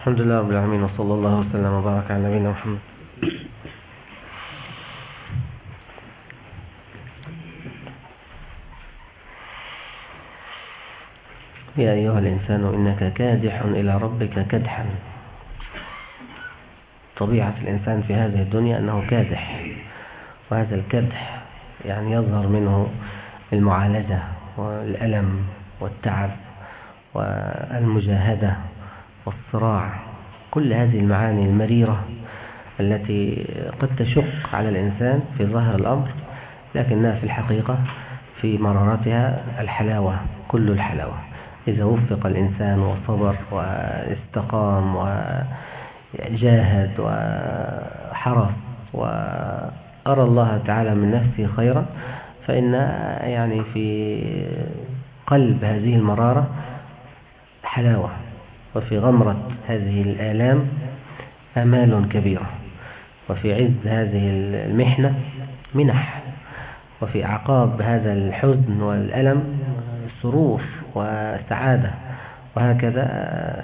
الحمد لله رب العالمين وصلى الله وسلم وبارك على نبينا محمد. يا أيها الإنسان إنك كادح إلى ربك كدحا. طبيعة الإنسان في هذه الدنيا أنه كادح وهذا الكدح يعني يظهر منه المعالجة والألم والتعب والمجاهدة. والصراع كل هذه المعاني المريرة التي قد تشق على الإنسان في ظاهر الأمر لكنها في الحقيقة في مرارتها الحلاوة كل الحلاوة. إذا وفق الإنسان وصبر واستقام وجاهد وحرص وأرى الله تعالى من نفسه خيرا فإن يعني في قلب هذه المرارة حلاوة. وفي غمرة هذه الآلام أمال كبيرة. وفي عز هذه المحنة منح. وفي أعقاب هذا الحزن والألم سرور وسعادة. وهكذا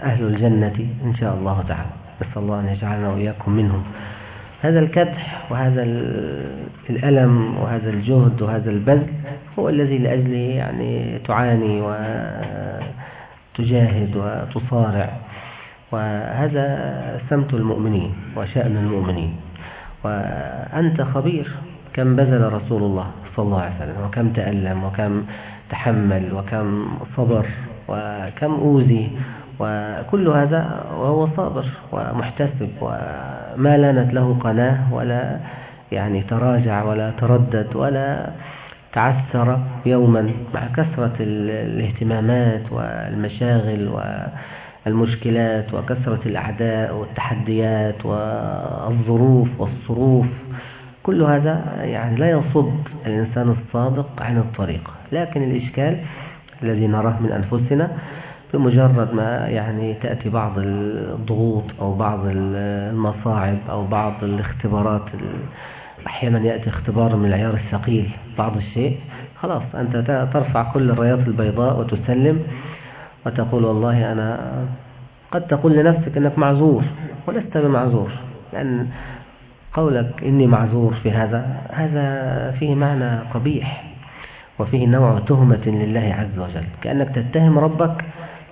أهل الجنة إن شاء الله تعالى. نسأل الله أن يجعلنا وإياكم منهم. هذا الكدح وهذا الألم وهذا الجهد وهذا البذل هو الذي لأجله يعني تعاني وتجاهد وتصارع. وهذا سمت المؤمنين وشأن المؤمنين. وأنت خبير كم بذل رسول الله صلى الله عليه وسلم وكم تألم وكم تحمل وكم صبر وكم أوذي. وكل هذا وهو صابر ومحتسب وما لانت له قناة ولا يعني تراجع ولا تردد ولا تعثر يوما مع كثرة الاهتمامات والمشاغل والمشكلات وكثرة الأعداء والتحديات والظروف والصروف. كل هذا يعني لا يصد الإنسان الصادق عن الطريق. لكن الإشكال الذي نراه من أنفسنا بمجرد ما يعني تأتي بعض الضغوط أو بعض المصاعب أو بعض الاختبارات أحيانا يأتي اختبار من العيار الثقيل بعض الشيء. خلاص أنت ترفع كل الرايات البيضاء وتسلم وتقول والله أنا قد تقول لنفسك أنك معذور ولست بمعذور. لأن قولك إني معذور في هذا هذا فيه معنى قبيح وفيه نوع تهمة لله عز وجل. كأنك تتهم ربك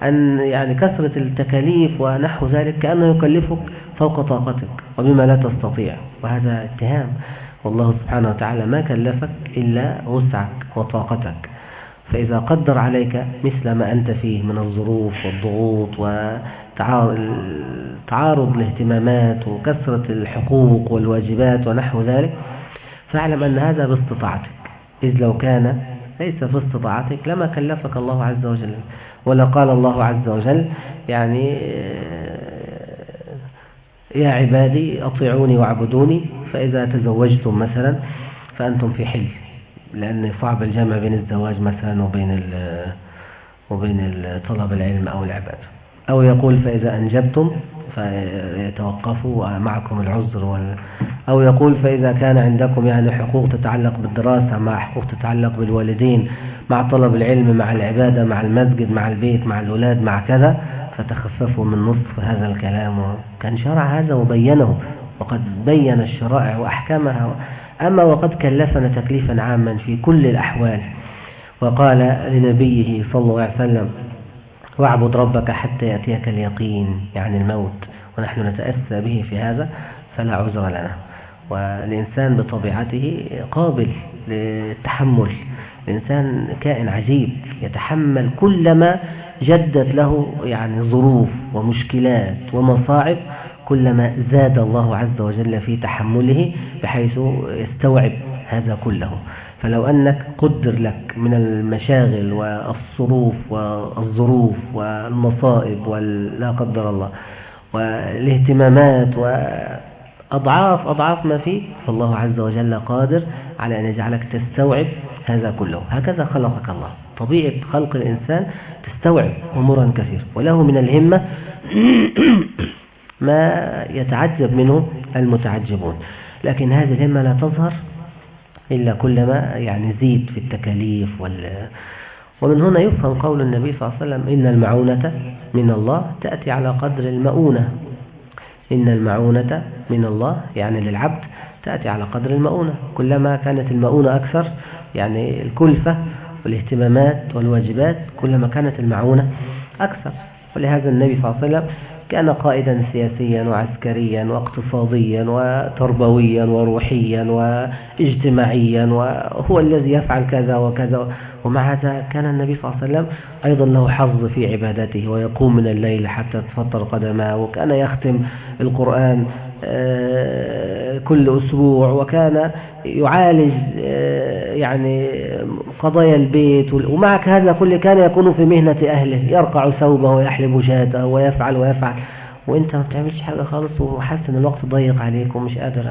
أن يعني كثرة التكاليف ونحو ذلك كأنه يكلفك فوق طاقتك وبما لا تستطيع. وهذا اتهام. والله سبحانه وتعالى ما كلفك إلا وسعك وطاقتك. فإذا قدر عليك مثل ما أنت فيه من الظروف والضغوط وتعارض الاهتمامات وكثرة الحقوق والواجبات ونحو ذلك فاعلم أن هذا باستطاعتك إذ لو كان ليس في استطاعتك لما كلفك الله عز وجل. ولا قال الله عز وجل يعني يا عبادي أطيعوني واعبدوني فإذا تزوجتم مثلا فأنتم في حل لأن صعب الجمع بين الزواج مثلا وبين وبين طلب العلم أو العبادة. أو يقول فإذا أنجبتم فيتوقفوا معكم العذر وال... أو يقول فإذا كان عندكم يعني حقوق تتعلق بالدراسة مع حقوق تتعلق بالوالدين مع طلب العلم مع العبادة مع المسجد مع البيت مع الأولاد مع كذا فتخففوا من نصف هذا الكلام. كان شرع هذا وبينه. وقد بين الشرائع وأحكامها أما وقد كلفنا تكليفا عاما في كل الأحوال. وقال لنبيه صلى الله عليه وسلم واعبد ربك حتى يأتيك اليقين. يعني الموت ونحن نتأسى به في هذا فلا عذر لنا. والإنسان بطبيعته قابل للتحمل. الإنسان كائن عجيب يتحمل كلما جدت له يعني ظروف ومشكلات ومصاعب كلما زاد الله عز وجل في تحمله بحيث يستوعب هذا كله. فلو أنك قدر لك من المشاغل والصروف والظروف والمصائب ولا قدر الله والاهتمامات وأضعاف أضعاف ما فيه فالله عز وجل قادر على أن يجعلك تستوعب هذا كله. هكذا خلقك الله. طبيعة خلق الإنسان تستوعب أمورا كثير وله من الهمة ما يتعجب منه المتعجبون. لكن هذه الهمة لا تظهر إلا كلما يعني زيد في التكاليف وال ومن هنا يفهم قول النبي صلى الله عليه وسلم إن المعونة من الله تأتي على قدر المؤونة. إن المعونة من الله يعني للعبد تأتي على قدر المؤونة. كلما كانت المؤونة أكثر يعني الكلفة والاهتمامات والواجبات كلما كانت المعونة أكثر. ولهذا النبي صلى الله عليه وسلم كان قائدا سياسيا وعسكريا واقتصاديا وتربويا وروحيا واجتماعيا وهو الذي يفعل كذا وكذا. ومع هذا كان النبي صلى الله عليه وسلم أيضا له حظ في عبادته ويقوم من الليل حتى تفطر قدماه وكان يختم القرآن آه، كل أسبوع وكان يعالج آه، يعني قضايا البيت ومع هذا كل كان يكون في مهنة أهله يرقع ثوبه ويحلب شاته ويفعل ويفعل. وإنت ما بتعملش حاجة خالص وحاسس إن الوقت ضيق عليك ومش قادر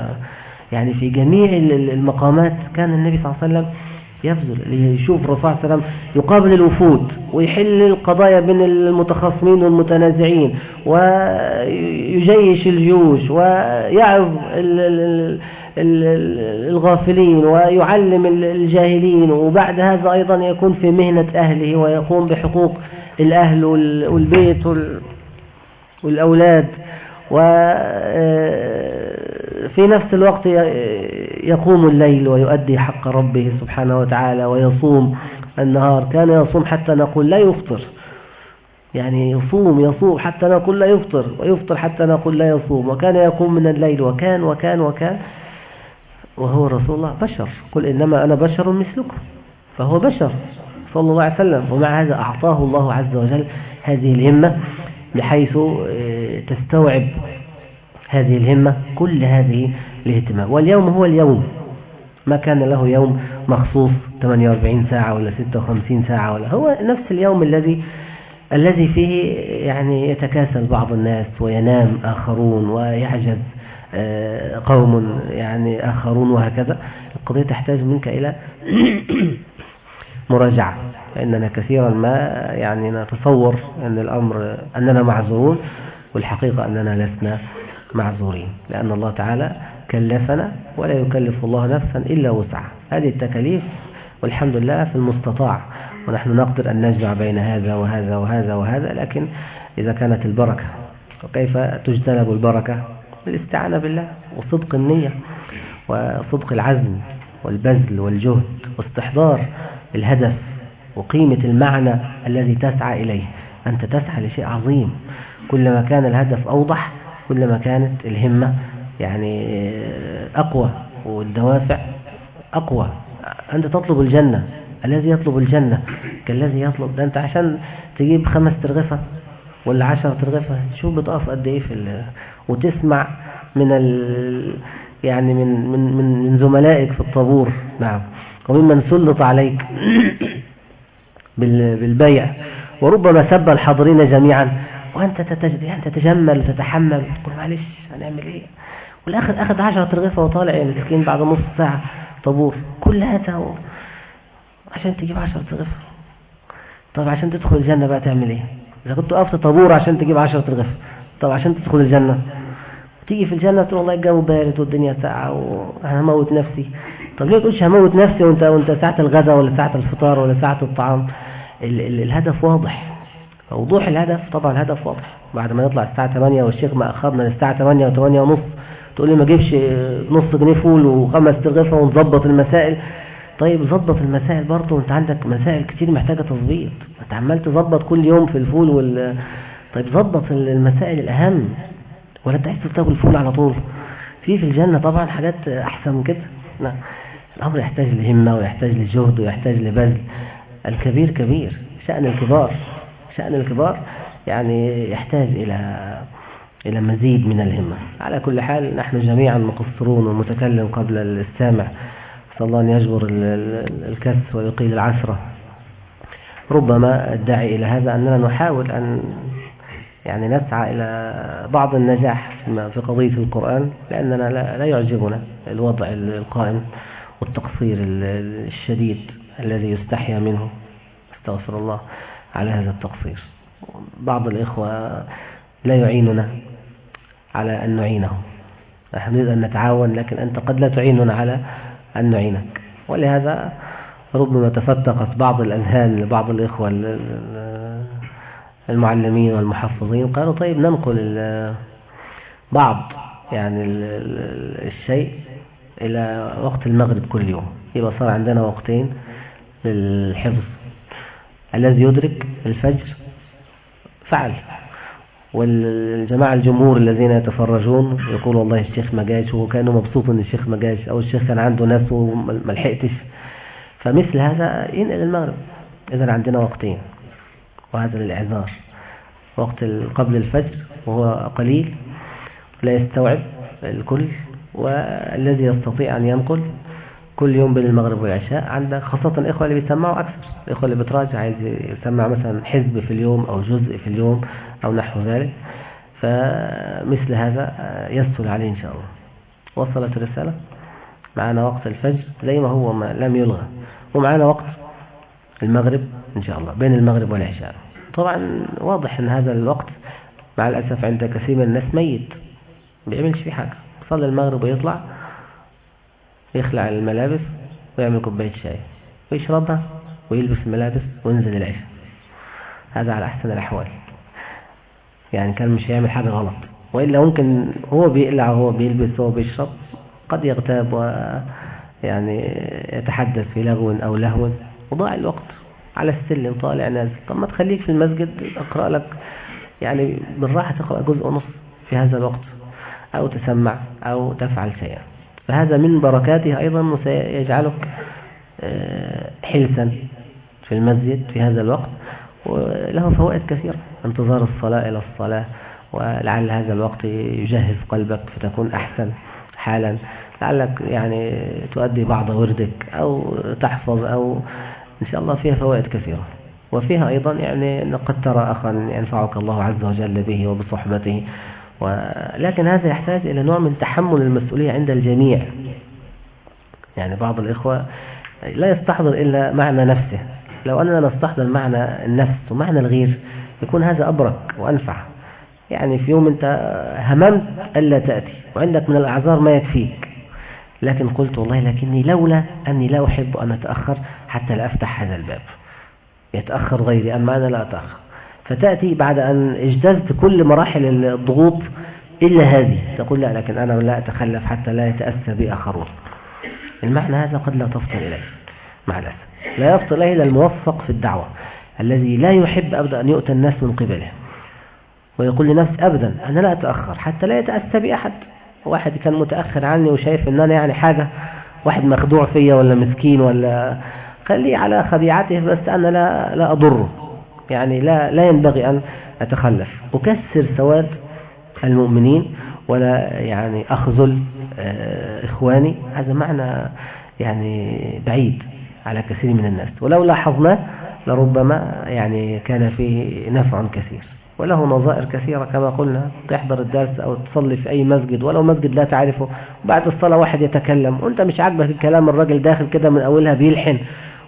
يعني في جميع المقامات. كان النبي صلى الله عليه وسلم يبذل يشوف الرسول صلى الله عليه وسلم يقابل الوفود ويحل القضايا بين المتخاصمين والمتنازعين ويجيش الجيوش ويعظ الغافلين ويعلم الجاهلين وبعد هذا أيضا يكون في مهنة أهله ويقوم بحقوق الأهل والبيت والأولاد وفي نفس الوقت يقوم الليل ويؤدي حق ربه سبحانه وتعالى ويصوم النهار. كان يصوم حتى نقول لا يفطر. يعني يصوم يصوم حتى نقول لا يفطر ويفطر حتى نقول لا يصوم وكان يقوم من الليل وكان وكان وكان. وهو رسول الله بشر. قل إنما أنا بشر مثلكم. فهو بشر صلى الله عليه وسلم. ومع هذا أعطاه الله عز وجل هذه الهمة بحيث آه، تستوعب هذه الهمة كل هذه الاهتمام. واليوم هو اليوم. ما كان له يوم مخصوص 48 ساعة ولا 56 ساعة ولا هو نفس اليوم الذي الذي فيه يعني يتكاسل بعض الناس وينام آخرون ويعجز آه، قوم يعني آخرون وهكذا. القضية تحتاج منك إلى مراجعة فإننا كثيرا ما يعني نتصور أن الأمر أننا معذورون والحقيقة أننا لسنا معذورين لأن الله تعالى كلفنا ولا يكلف الله نفسا إلا وسعها. هذه التكاليف والحمد لله في المستطاع ونحن نقدر أن نجمع بين هذا وهذا وهذا وهذا لكن إذا كانت البركة وكيف تجتنب البركة؟ بالاستعانة بالله وصدق النية وصدق العزم والبذل والجهد واستحضار الهدف وقيمة المعنى الذي تسعى إليه. أنت تسعى لشيء عظيم. كلما كان الهدف أوضح كلما كانت الهمة يعني أقوى والدوافع أقوى. أنت تطلب الجنة. الذي يطلب الجنة كالذي يطلب ده أنت عشان تجيب خمس ترغفة ولا عشر ترغفة شو بتقف قد إيه في وتسمع من ال يعني من من من من زملائك في الطابور. نعم. وممن سلط عليك بالبيع. وربما سب الحاضرين جميعا. وأنت تتجمل وتتحمل وتقول معلش هنعمل إيه؟ والآخر أخذ عشرة رغيفة وطالع يعني مسكين بعد نص ساعة طابور. كل هذا و... عشان تجيب عشرة رغيفة طب عشان تدخل الجنة بقى تعمل إيه؟ إذا كنت وقفت طابور عشان تجيب عشرة رغيفة طب عشان تدخل الجنة. تيجي في الجنة تقول والله الجو بارد والدنيا ساقعة وهموت نفسي. طب ليه تقولش هموت نفسي وانت وأنت ساعة الغداء ولا ساعة الفطار ولا ساعة الطعام؟ ال ال الهدف واضح. وضوح الهدف طبعا الهدف واضح. بعد ما نطلع الساعة 8 والشيخ ما أخرنا للساعة 8 و8 ونص تقول لي ما اجيبش نص جنيه فول وخمس ترغفة ونظبط المسائل. طيب ظبط المسائل برضه وانت عندك مسائل كتير محتاجة تظبيط. أنت عمال تظبط كل يوم في الفول وال طيب ظبط المسائل الأهم. ولا أنت عايز تاكل الفول على طول؟ في في الجنة طبعا حاجات أحسن من كده. نعم. الأمر يحتاج لهمة ويحتاج لجهد ويحتاج لبذل. الكبير كبير شأن الكبار. شأن الكبار يعني يحتاج إلى إلى مزيد من الهمة. على كل حال نحن جميعا مقصرون والمتكلم قبل السامع صلى الله أن يجبر الكس ويقيل العسرة. ربما الداعي إلى هذا أننا نحاول أن يعني نسعى إلى بعض النجاح في قضية القرآن لأننا لا يعجبنا الوضع القائم والتقصير الشديد الذي يستحيا منه. أستغفر الله. على هذا التقصير. بعض الإخوة لا يعيننا على أن نعينهم. نحن نريد أن نتعاون لكن أنت قد لا تعيننا على أن نعينك. ولهذا ربما تفتقت بعض الأذهان لبعض الإخوة المعلمين والمحفظين قالوا طيب ننقل بعض يعني الشيء إلى وقت المغرب كل يوم. يبقى صار عندنا وقتين للحفظ الذي يدرك الفجر فعل. والجماعة الجمهور الذين يتفرجون يقول والله الشيخ ما جاش وكانوا مبسوط إن الشيخ ما جاش أو الشيخ كان عنده ناس وما لحقتش. فمثل هذا ينقل المغرب. اذا عندنا وقتين وهذا للإعذار. وقت قبل الفجر وهو قليل لا يستوعب الكل والذي يستطيع أن ينقل كل يوم بين المغرب والعشاء عندك خاصة الإخوة اللي بيسمعوا أكثر. الإخوة اللي بتراجع عايز يسمع مثلا حزب في اليوم أو جزء في اليوم أو نحو ذلك. فمثل هذا يسهل عليه إن شاء الله. وصلت الرسالة. معنا وقت الفجر زي ما هو ما لم يلغى. ومعنا وقت المغرب إن شاء الله بين المغرب والعشاء. طبعا واضح أن هذا الوقت مع الأسف عند كثير من الناس ميت. بيعملش فيه حاجة. صلي المغرب ويطلع. يخلع الملابس ويعمل كوباية شاي ويشربها ويلبس الملابس وينزل العشاء هذا على أحسن الأحوال. يعني كان مش هيعمل حاجة غلط. وإلا ممكن هو بيقلع وهو بيلبس وهو بيشرب قد يغتاب ويعني يتحدث في لغو أو لهو. وضاع الوقت على السلم طالع نازل. طب ما تخليك في المسجد أقرأ لك يعني بالراحة تقرأ جزء ونص في هذا الوقت. أو تسمع أو تفعل شيئا. فهذا من بركاته أيضا سيجعلك آه، حلسا في المسجد في هذا الوقت وله فوائد كثيرة انتظار الصلاة إلى الصلاة ولعل هذا الوقت يجهز قلبك فتكون أحسن حالا. لعلك يعني تؤدي بعض وردك أو تحفظ أو إن شاء الله فيها فوائد كثيرة. وفيها أيضا يعني قد ترى أخا ينفعك الله عز وجل به وبصحبته. ولكن هذا يحتاج إلى نوع من تحمل المسؤولية عند الجميع. يعني بعض الإخوة لا يستحضر إلا معنى نفسه. لو أننا نستحضر معنى النفس ومعنى الغير يكون هذا أبرك وأنفع. يعني في يوم أنت هممت ألا تأتي وعندك من الأعذار ما يكفيك. لكن قلت والله لكني لولا أني لا أحب أن أتأخر حتى لا أفتح هذا الباب. يتأخر غيري أما أنا لا أتأخر. فتأتي بعد أن اجتزت كل مراحل الضغوط إلا هذه. تقول لا لكن أنا لا أتخلف حتى لا يتأثر بي آخرون. المعنى هذا قد لا تفصل إليه مع الأسف. لا يفصل إليه إلا الموفق في الدعوة الذي لا يحب أبدا أن يؤتى الناس من قبله. ويقول لنفسه أبدا أنا لا أتأخر حتى لا يتأسى بي أحد. واحد كان متأخر عني وشايف أن أنا يعني حاجة واحد مخدوع فيا ولا مسكين ولا خليه على خديعته بس أنا لا, لا أضره. يعني لا, لا ينبغي أن أتخلف. أكسر سواد المؤمنين ولا يعني أخذل آه، إخواني. هذا معنى يعني بعيد على كثير من الناس. ولو لاحظناه لربما يعني كان فيه نفع كثير. وله نظائر كثيرة كما قلنا. تحضر الدرس أو تصلي في أي مسجد. ولو مسجد لا تعرفه بعد الصلاة واحد يتكلم. وأنت مش عاجبك الكلام الراجل داخل كده من أولها بيلحن.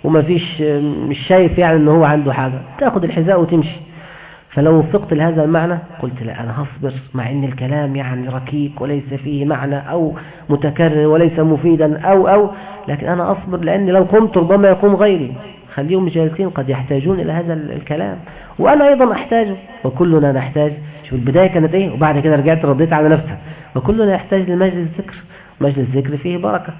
وما فيش مش شايف يعني ان هو عنده حاجة. تاخد الحذاء وتمشي. فلو وفقت لهذا المعنى قلت لا أنا هصبر مع أن الكلام يعني ركيك وليس فيه معنى أو متكرر وليس مفيدا أو أو لكن أنا أصبر لأني لو قمت ربما يقوم غيري. خليهم جالسين قد يحتاجون إلى هذا الكلام. وأنا أيضا أحتاج وكلنا نحتاج. شوف البداية كانت إيه؟ وبعد كده رجعت رديت على نفسك وكلنا يحتاج لمجلس ذكر. مجلس ذكر فيه بركة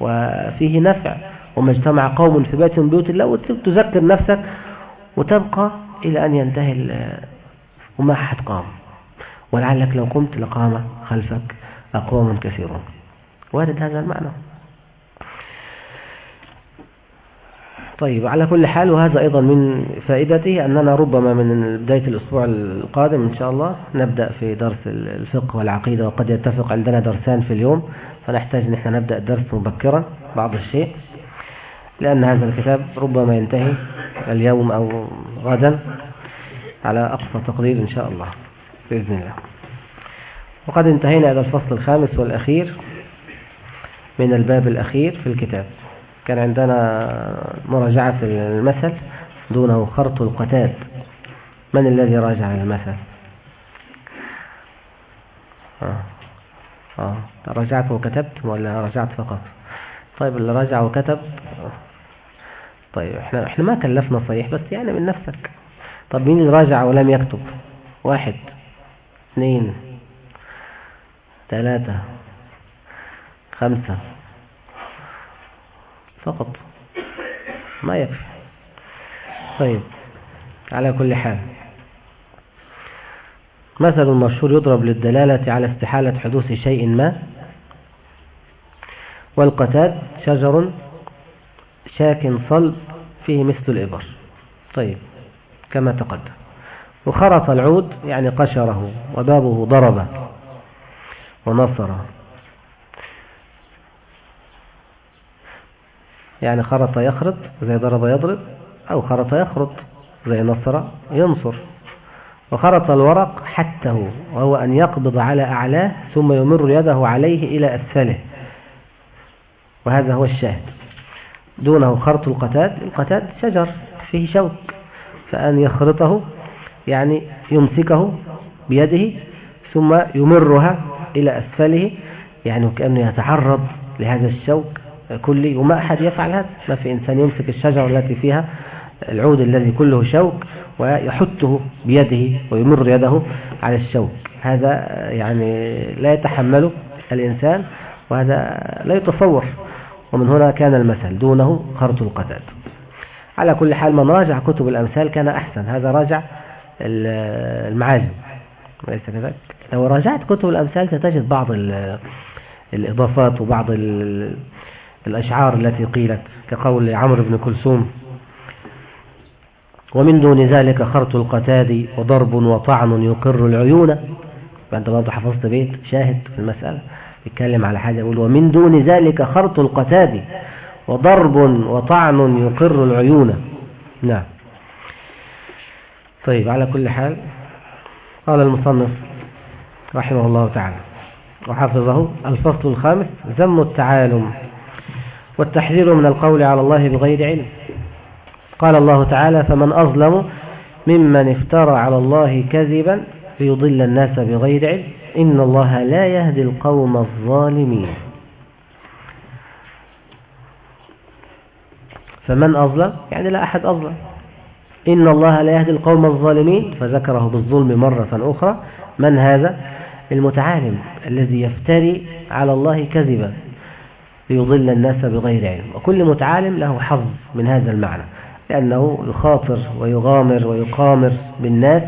وفيه نفع. وما اجتمع قوم في بيت من بيوت الله وتذكر نفسك وتبقى إلى أن ينتهي وما أحد قام. ولعلك لو قمت لقام خلفك أقوام كثيرون. وارد هذا المعنى. طيب على كل حال وهذا أيضا من فائدته أننا ربما من بداية الأسبوع القادم إن شاء الله نبدأ في درس الفقه والعقيدة وقد يتفق عندنا درسان في اليوم فنحتاج أن نبدأ الدرس مبكرا بعض الشيء. لأن هذا الكتاب ربما ينتهي اليوم أو غدا على أقصى تقدير إن شاء الله بإذن الله. وقد انتهينا إلى الفصل الخامس والأخير من الباب الأخير في الكتاب. كان عندنا مراجعة المثل دونه خرط القتاد من الذي راجع المثل؟ آه. آه. رجعت وكتبت ولا رجعت فقط؟ طيب اللي رجع وكتب طيب إحنا إحنا ما كلفنا صحيح بس يعني من نفسك. طب مين اللي راجع ولم يكتب؟ واحد اثنين ثلاثة خمسة. فقط. ما يكفي. طيب على كل حال. مثل مشهور يضرب للدلالة على استحالة حدوث شيء ما. والقتاد شجر شاك صلب فيه مثل الإبر. طيب كما تقدم. وخرط العود يعني قشره وبابه ضرب ونصر يعني خرط يخرط زي ضرب يضرب أو خرط يخرط زي نصر ينصر. وخرط الورق حتة وهو أن يقبض على أعلاه ثم يمر يده عليه إلى أسفله. وهذا هو الشاهد. دونه خرط القتاد القتاد شجر فيه شوك. فأن يخرطه يعني يمسكه بيده ثم يمرها إلى أسفله يعني كأنه يتعرض لهذا الشوك كله وما أحد يفعل هذا. ما في إنسان يمسك الشجرة التي فيها العود الذي كله شوك ويحته بيده ويمر يده على الشوك. هذا يعني لا يتحمله الإنسان وهذا لا يتصور. ومن هنا كان المثل دونه خرط القتاد. على كل حال من راجع كتب الأمثال كان أحسن. هذا راجع المعاجم وليس كذلك؟ لو راجعت كتب الأمثال ستجد بعض الإضافات وبعض الأشعار التي قيلت كقول عمرو بن كلثوم ومن دون ذلك خرط القتاد وضرب وطعن يقر العيون. فأنت برضه حفظت بيت شاهد في المسألة. يتكلم على حاجة يقول ومن دون ذلك خرط القتاد وضرب وطعن يقر العيون. نعم. طيب على كل حال قال المصنف رحمه الله تعالى وحفظه الفصل الخامس ذم التعالم والتحذير من القول على الله بغير علم. قال الله تعالى فمن أظلم ممن افترى على الله كذبا ليضل الناس بغير علم. إن الله لا يهدي القوم الظالمين. فمن أظلم؟ يعني لا أحد أظلم. إن الله لا يهدي القوم الظالمين. فذكره بالظلم مرة أخرى. من هذا؟ المتعالم الذي يفتري على الله كذبا ليضل الناس بغير علم. وكل متعالم له حظ من هذا المعنى لأنه يخاطر ويغامر ويقامر بالناس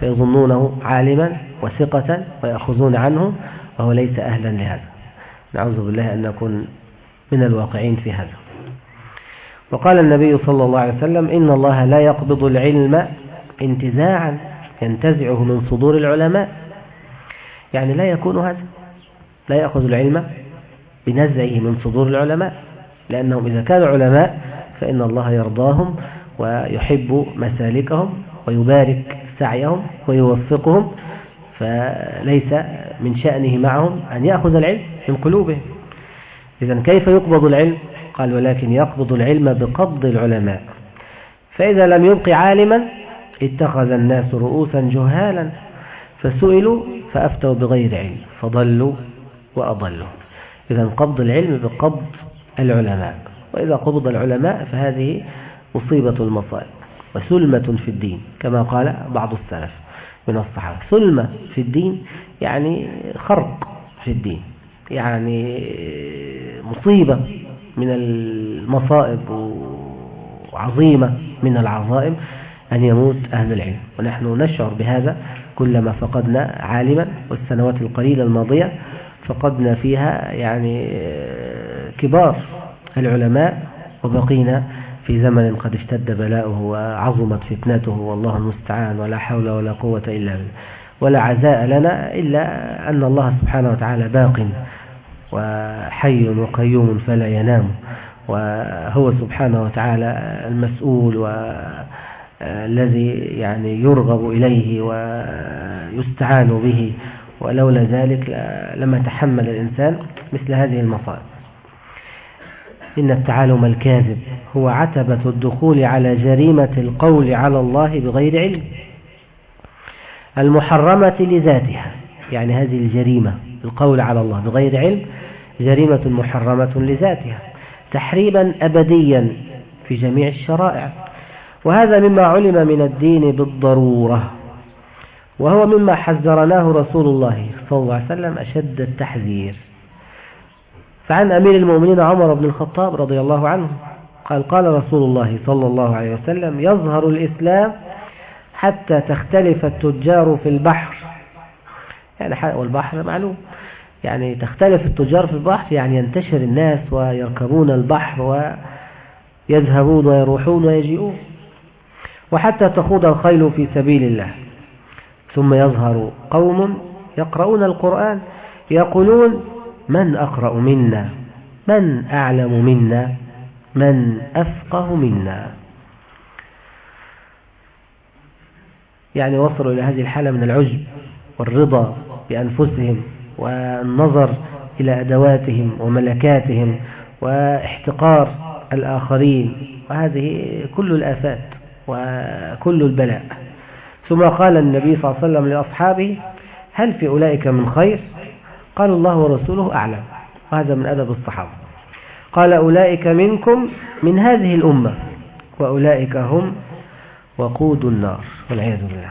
فيظنونه عالما وثقة ويأخذون عنه وهو ليس أهلا لهذا. نعوذ بالله أن نكون من الواقعين في هذا. وقال النبي صلى الله عليه وسلم إن الله لا يقبض العلم انتزاعا ينتزعه من صدور العلماء. يعني لا يكون هذا. لا يأخذ العلم بنزعه من صدور العلماء. لأنهم إذا كانوا علماء فإن الله يرضاهم ويحب مسالكهم ويبارك سعيهم ويوفقهم فليس من شأنه معهم أن يأخذ العلم من قلوبهم. إذا كيف يقبض العلم؟ قال ولكن يقبض العلم بقبض العلماء. فإذا لم يبق عالما اتخذ الناس رؤوسا جهالا. فسئلوا فأفتوا بغير علم فضلوا وأضلوا. إذا قبض العلم بقبض العلماء. وإذا قبض العلماء فهذه مصيبة المصائب وسلمة في الدين كما قال بعض السلف. من الصحابة سلمة في الدين يعني خرق في الدين يعني مصيبة من المصائب وعظيمة من العظائم أن يموت أهل العلم. ونحن نشعر بهذا كلما فقدنا عالما والسنوات القليلة الماضية فقدنا فيها يعني كبار العلماء وبقينا في زمن قد اشتد بلاؤه وعظمت فتنته والله المستعان ولا حول ولا قوة إلا بالله. ولا عزاء لنا إلا أن الله سبحانه وتعالى باق وحي وقيوم فلا ينام. وهو سبحانه وتعالى المسؤول والذي يعني يرغب إليه ويستعان به. ولولا ذلك لما تحمل الإنسان مثل هذه المصائب. إن التعالم الكاذب هو عتبة الدخول على جريمة القول على الله بغير علم. المحرمة لذاتها يعني هذه الجريمة القول على الله بغير علم جريمة محرمة لذاتها تحريما أبديا في جميع الشرائع. وهذا مما علم من الدين بالضرورة وهو مما حذرناه رسول الله صلى الله عليه وسلم أشد التحذير. فعن أمير المؤمنين عمر بن الخطاب رضي الله عنه قال قال رسول الله صلى الله عليه وسلم يظهر الإسلام حتى تختلف التجار في البحر. يعني والبحر معلوم. يعني تختلف التجار في البحر يعني ينتشر الناس ويركبون البحر ويذهبون ويروحون ويجيئون. وحتى تخوض الخيل في سبيل الله. ثم يظهر قوم يقرؤون القرآن يقولون من أقرأ منا؟ من أعلم منا؟ من أفقه منا؟ يعني وصلوا إلى هذه الحالة من العجب والرضا بأنفسهم والنظر إلى أدواتهم وملكاتهم واحتقار الآخرين وهذه كل الآفات وكل البلاء. ثم قال النبي صلى الله عليه وسلم لأصحابه هل في أولئك من خير؟ قال الله ورسوله أعلم. وهذا من أدب الصحابة. قال أولئك منكم من هذه الأمة. وأولئك هم وقود النار. والعياذ بالله.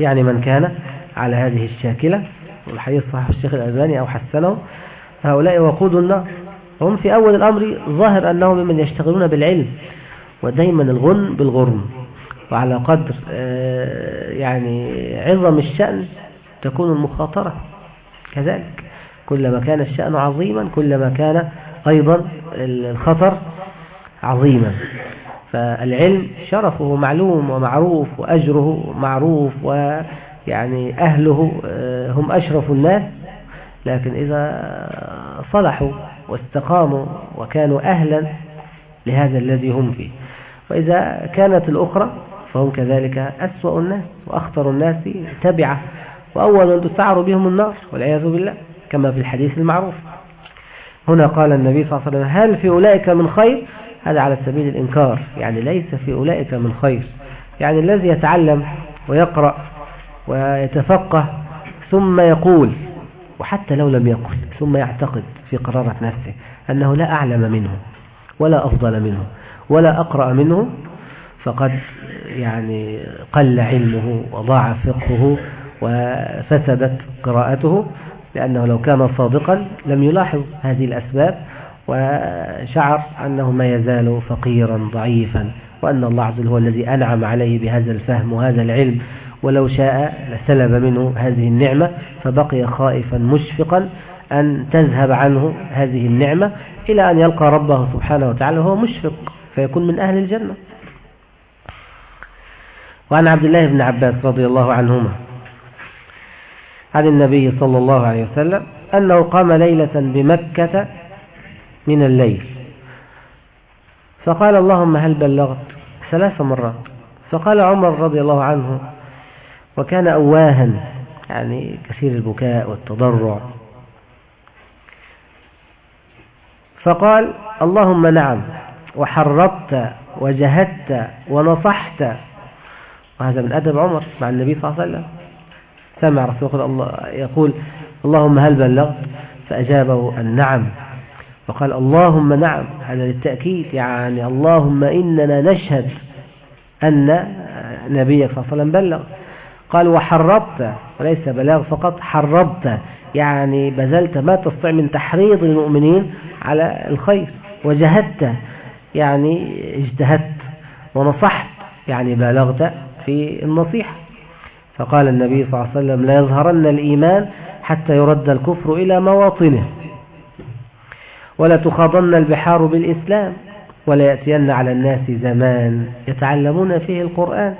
يعني من كان على هذه الشاكلة. والحديث صحيح الشيخ الألباني أو حسنه. هؤلاء وقود النار. هم في أول الأمر ظاهر أنهم ممن يشتغلون بالعلم. ودايما الغن بالغرم. وعلى قدر آه، يعني عظم الشأن تكون المخاطرة. كذلك. كلما كان الشأن عظيما كلما كان أيضا الخطر عظيما. فالعلم شرفه معلوم ومعروف وأجره معروف ويعني أهله آه، هم أشرف الناس. لكن إذا صلحوا واستقاموا وكانوا أهلا لهذا الذي هم فيه. وإذا كانت الأخرى فهم كذلك أسوأ الناس وأخطر الناس تبعة. وأول من تسعر بهم النار والعياذ بالله كما في الحديث المعروف. هنا قال النبي صلى الله عليه وسلم هل في أولئك من خير؟ هذا على سبيل الإنكار يعني ليس في أولئك من خير. يعني الذي يتعلم ويقرأ ويتفقه ثم يقول وحتى لو لم يقل ثم يعتقد في قرارة نفسه أنه لا أعلم منه ولا أفضل منه ولا أقرأ منه فقد يعني قل علمه وضاع فقهه وفسدت قراءته لأنه لو كان صادقا لم يلاحظ هذه الأسباب وشعر أنه ما يزال فقيرا ضعيفا وأن الله عز وجل هو الذي أنعم عليه بهذا الفهم وهذا العلم ولو شاء لسلب منه هذه النعمة فبقي خائفا مشفقا أن تذهب عنه هذه النعمة إلى أن يلقى ربه سبحانه وتعالى وهو مشفق فيكون من أهل الجنة. وعن عبد الله بن عباس رضي الله عنهما عن النبي صلى الله عليه وسلم أنه قام ليلة بمكة من الليل. فقال اللهم هل بلغت؟ ثلاث مرات. فقال عمر رضي الله عنه وكان أواها يعني كثير البكاء والتضرع. فقال اللهم نعم وحربت وجهدت ونصحت. وهذا من أدب عمر مع النبي صلى الله عليه وسلم. سمع رسول الله يقول اللهم هل بلغت؟ فأجابه النعم. وقال اللهم نعم هذا للتأكيد يعني اللهم إننا نشهد أن نبيك صلى الله عليه وسلم بلغ. قال وحربت وليس بلاغ فقط حربت يعني بذلت ما تستطيع من تحريض المؤمنين على الخير وجهدت يعني اجتهدت ونصحت يعني بالغت في النصيحة. فقال النبي صلى الله عليه وسلم لا يظهرن الإيمان حتى يرد الكفر إلى مواطنه. ولا تخاضن البحار بالإسلام ولا يأتين على الناس زمان. يتعلمون فيه القرآن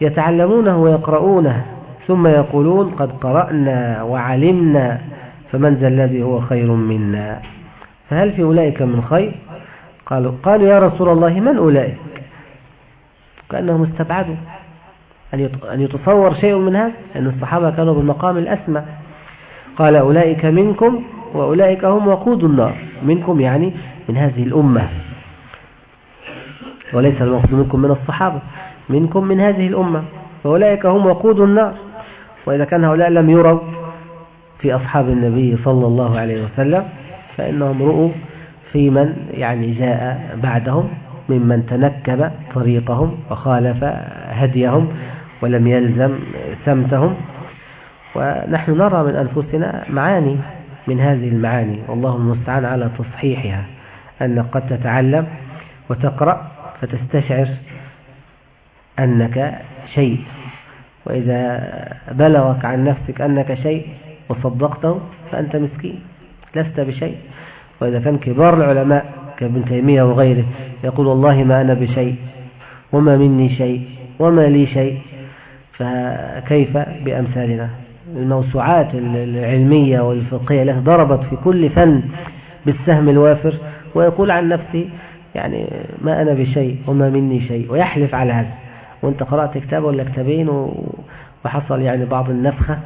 يتعلمونه ويقرؤونه ثم يقولون قد قرأنا وعلمنا فمن ذا الذي هو خير منا؟ فهل في أولئك من خير؟ قالوا, قالوا يا رسول الله من أولئك؟ كأنهم استبعدوا. أن يتصور شيء من هذا؟ أن الصحابة كانوا بالمقام الأسمى. قال أولئك منكم وأولئك هم وقود النار. منكم يعني من هذه الأمة. وليس المقصود منكم من الصحابة منكم من هذه الأمة. فأولئك هم وقود النار. وإذا كان هؤلاء لم يروا في أصحاب النبي صلى الله عليه وسلم فإنهم رؤوا في من يعني جاء بعدهم ممن تنكب طريقهم وخالف هديهم ولم يلزم سمتهم ونحن نرى من أنفسنا معاني من هذه المعاني والله المستعان على تصحيحها أنك قد تتعلم وتقرأ فتستشعر أنك شيء وإذا بلغك عن نفسك أنك شيء وصدقته فأنت مسكين لست بشيء. وإذا كان كبار العلماء كابن تيمية وغيره يقول والله ما أنا بشيء وما مني شيء وما لي شيء. فكيف بأمثالنا؟ الموسوعات العلمية والفقهية له ضربت في كل فن بالسهم الوافر ويقول عن نفسه يعني ما أنا بشيء وما مني شيء ويحلف على هذا. وأنت قرأت كتاب ولا كتابين وحصل يعني بعض النفخة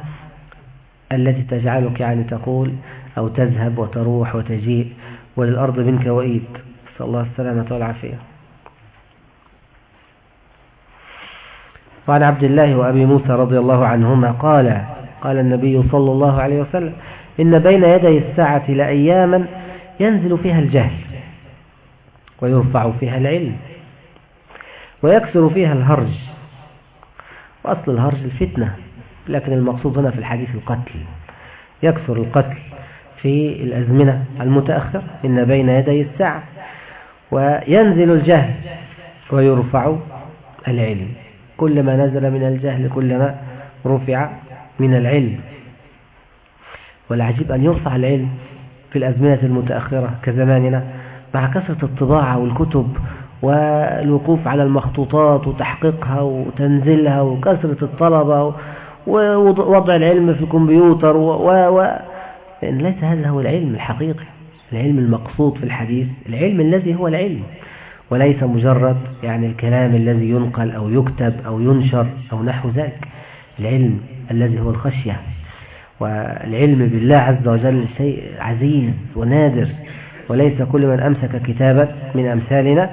التي تجعلك يعني تقول أو تذهب وتروح وتجيء وللأرض منك وإيد. نسأل الله السلامة والعافية. وعن عبد الله وأبي موسى رضي الله عنهما قال قال النبي صلى الله عليه وسلم إن بين يدي الساعة لأياما ينزل فيها الجهل ويرفع فيها العلم ويكثر فيها الهرج. وأصل الهرج الفتنة لكن المقصود هنا في الحديث القتل يكثر القتل في الأزمنة المتأخرة. إن بين يدي الساعة وينزل الجهل ويرفع العلم كلما نزل من الجهل كلما رفع من العلم. والعجيب أن يرفع العلم في الأزمنة المتأخرة كزماننا مع كثرة الطباعة والكتب والوقوف على المخطوطات وتحقيقها وتنزيلها وكثرة الطلبة ووضع العلم في الكمبيوتر و... و... لأن ليس هذا هو العلم الحقيقي. العلم المقصود في الحديث العلم الذي هو العلم. وليس مجرد يعني الكلام الذي ينقل أو يكتب أو ينشر أو نحو ذلك. العلم الذي هو الخشية. والعلم بالله عز وجل شيء عزيز ونادر. وليس كل من أمسك كتابا من أمثالنا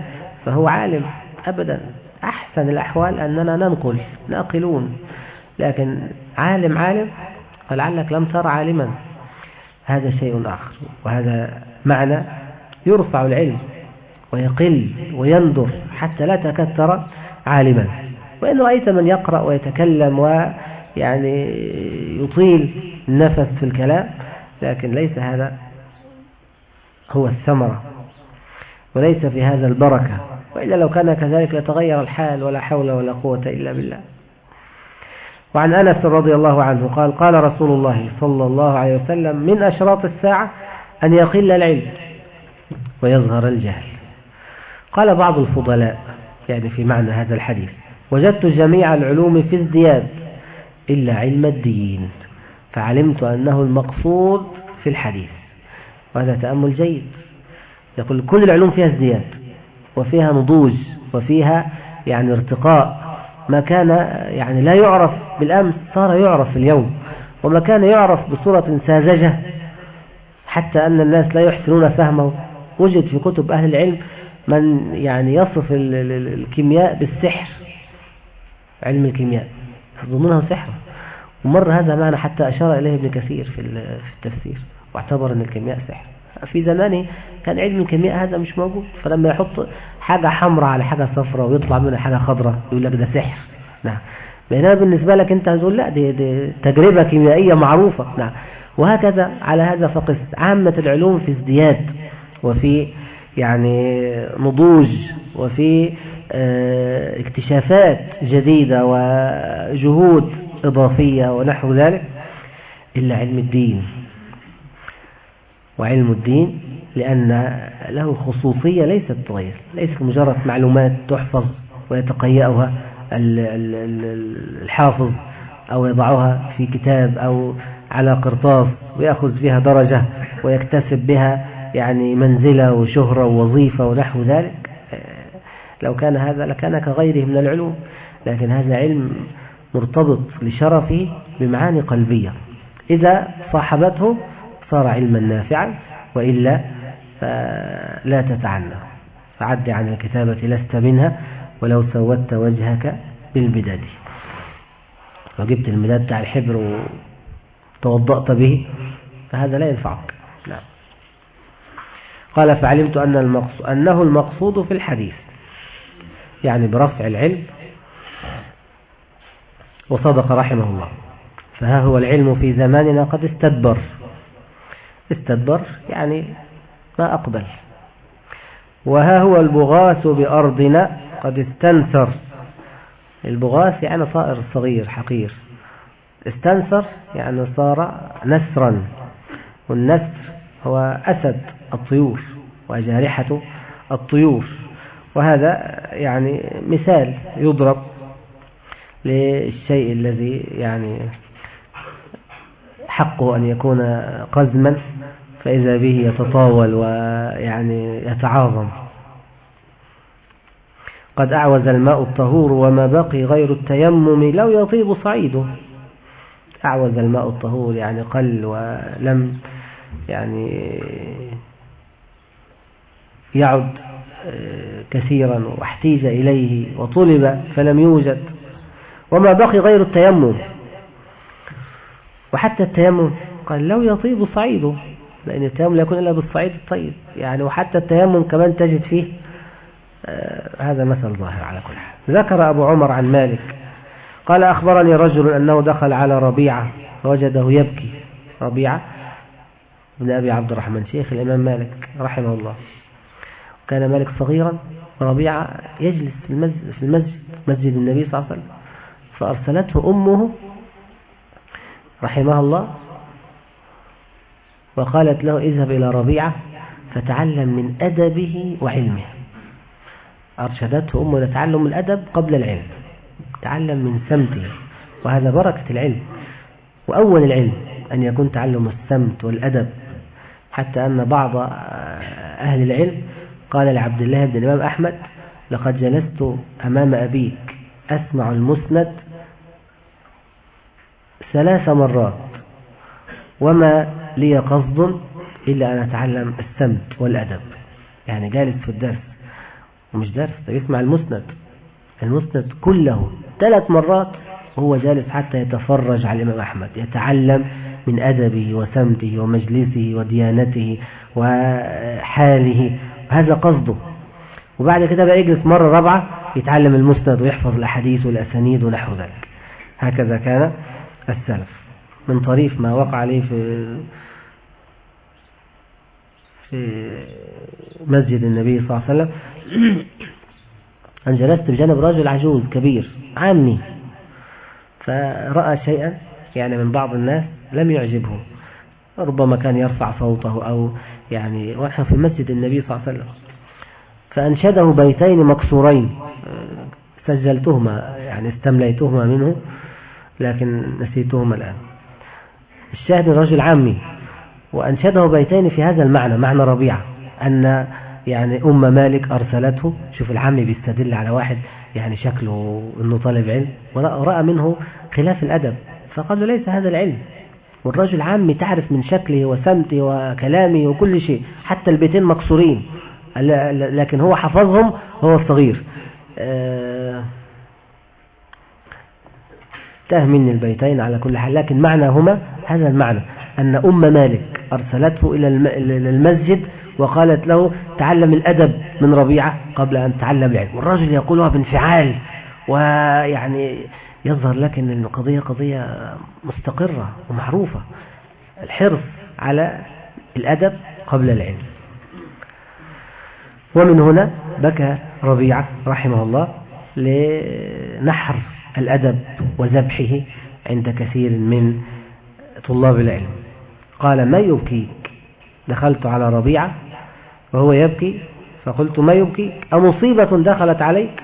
فهو عالم أبدا. أحسن الأحوال أننا ننقل ناقلون. لكن عالم عالم فلعلك لم تر عالما. هذا شيء آخر. وهذا معنى يرفع العلم. ويقل ويندر حتى لا ترى عالما. وإن رأيت من يقرأ ويتكلم ويعني يطيل النفس في الكلام لكن ليس هذا هو الثمرة وليس في هذا البركة. وإلا لو كان كذلك لتغير الحال ولا حول ولا قوة إلا بالله. وعن أنس رضي الله عنه قال قال رسول الله صلى الله عليه وسلم من أشراط الساعة أن يقل العلم ويظهر الجهل. قال بعض الفضلاء يعني في معنى هذا الحديث وجدت جميع العلوم في ازدياد إلا علم الدين فعلمت أنه المقصود في الحديث وهذا تأمل جيد. يقول كل العلوم فيها ازدياد وفيها نضوج وفيها يعني ارتقاء. ما كان يعني لا يعرف بالأمس صار يعرف اليوم وما كان يعرف بصورة ساذجة حتى أن الناس لا يحسنون فهمه. وجد في كتب أهل العلم من يعني يصف الكيمياء بالسحر علم الكيمياء. يظنونه سحر. ومر هذا معنى حتى أشار إليه ابن كثير في التفسير واعتبر أن الكيمياء سحر. في زمانه كان علم الكيمياء هذا مش موجود فلما يحط حاجة حمراء على حاجة صفراء ويطلع منها حاجة خضراء يقول لك ده سحر. نعم. بينما بالنسبة لك أنت هتقول لا دي, دي تجربة كيميائية معروفة. نعم. وهكذا على هذا فقس عامة العلوم في ازدياد وفي يعني نضوج وفي آه اكتشافات جديدة وجهود إضافية ونحو ذلك إلا علم الدين. وعلم الدين لأن له خصوصية ليست تغير ليست مجرد معلومات تحفظ ويتقيأها الحافظ أو يضعها في كتاب أو على قرطاس ويأخذ فيها درجة ويكتسب بها يعني منزلة وشهرة ووظيفة ونحو ذلك لو كان هذا لكان كغيره من العلوم لكن هذا علم مرتبط لشرفه بمعاني قلبية. إذا صاحبته صار علما نافعا وإلا فلا تتعنى فعد عن الكتابة لست منها ولو سودت وجهك بالمداد. وجبت المداد بتاع الحبر وتوضأت به فهذا لا ينفعك. قال فعلمت أن المقصود أنه المقصود في الحديث. يعني برفع العلم. وصدق رحمه الله. فها هو العلم في زماننا قد استدبر. استدبر يعني ما أقبل. وها هو البغاث بأرضنا قد استنثر. البغاث يعني صائر صغير حقير. استنثر يعني صار نسرا والنسر هو أسد. الطيور وجارحة الطيور. وهذا يعني مثال يضرب للشيء الذي يعني حقه أن يكون قزما فإذا به يتطاول ويعني يتعاظم. قد أعوز الماء الطهور وما بقي غير التيمم لو يطيب صعيده. أعوز الماء الطهور يعني قل ولم يعني يعد آه، كثيرا واحتيج إليه وطلب فلم يوجد. وما بقي غير التيمم. وحتى التيمم قال لو يطيب صعيده لأن التيمم لا يكون إلا بالصعيد الطيب. يعني وحتى التيمم كمان تجد فيه آه هذا مثل ظاهر على كل حال. ذكر أبو عمر عن مالك. قال أخبرني رجل أنه دخل على ربيعة فوجده يبكي. ربيعة ابن أبي عبد الرحمن شيخ الإمام مالك رحمه الله. كان مالك صغيرا وربيعة يجلس في المسجد, في المسجد مسجد النبي صلى الله عليه وسلم. فأرسلته أمه رحمها الله وقالت له اذهب إلى ربيعة فتعلم من أدبه وعلمه. أرشدته أمه لتعلم الأدب قبل العلم تعلم من سمته وهذا بركة العلم وأول العلم أن يكون تعلم السمت والأدب. حتى أن بعض أهل العلم قال لعبد الله بن الإمام أحمد لقد جلست أمام أبيك أسمع المسند ثلاث مرات وما لي قصد إلا أن أتعلم السمت والأدب. يعني جالس في الدرس ومش درس يسمع المسند. المسند كله ثلاث مرات وهو جالس حتى يتفرج على الإمام أحمد يتعلم من أدبه وسمته ومجلسه وديانته وحاله. هذا قصده. وبعد كده بقى يجلس مرة رابعة يتعلم المسند ويحفظ الأحاديث والأسانيد ونحو ذلك. هكذا كان السلف. من طريف ما وقع عليه في في مسجد النبي صلى الله عليه وسلم. أن جلست بجانب رجل عجوز كبير عامي فرأى شيئا يعني من بعض الناس لم يعجبه. ربما كان يرفع صوته أو يعني ونحن في مسجد النبي صلى الله عليه وسلم. فأنشده بيتين مكسورين. سجلتهما يعني استمليتهما منه لكن نسيتهما الآن. الشاهد الرجل عامي وأنشده بيتين في هذا المعنى معنى ربيعة. أن يعني أم مالك أرسلته. شوف العامي بيستدل على واحد يعني شكله أنه طالب علم. ورأى منه خلاف الأدب. فقال له ليس هذا العلم. والرجل عامي تعرف من شكله وسمته وكلامه وكل شيء حتى البيتين مكسورين. لكن هو حفظهم هو الصغير. آه، تاه مني البيتين على كل حال. لكن معناهما هذا المعنى أن أم مالك أرسلته إلى المسجد وقالت له تعلم الأدب من ربيعة قبل أن تعلم العلم. والرجل يقولها بانفعال ويعني يظهر لك أن القضية قضية مستقرة ومعروفة. الحرص على الأدب قبل العلم. ومن هنا بكى ربيعة رحمه الله لنحر الأدب وذبحه عند كثير من طلاب العلم. قال ما يبكيك؟ دخلت على ربيعة وهو يبكي. فقلت ما يبكيك؟ أمصيبة دخلت عليك؟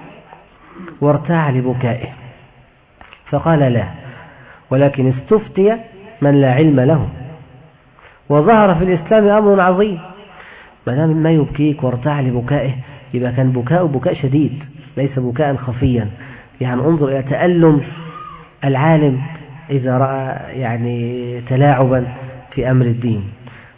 وارتاع لبكائه. فقال لا ولكن استفتي من لا علم له. وظهر في الإسلام أمر عظيم. ما دام ما يبكيك وارتاع لبكائه يبقى كان بكاء بكاء شديد ليس بكاء خفيا. يعني انظر إلى تألم العالم إذا رأى يعني تلاعبا في أمر الدين.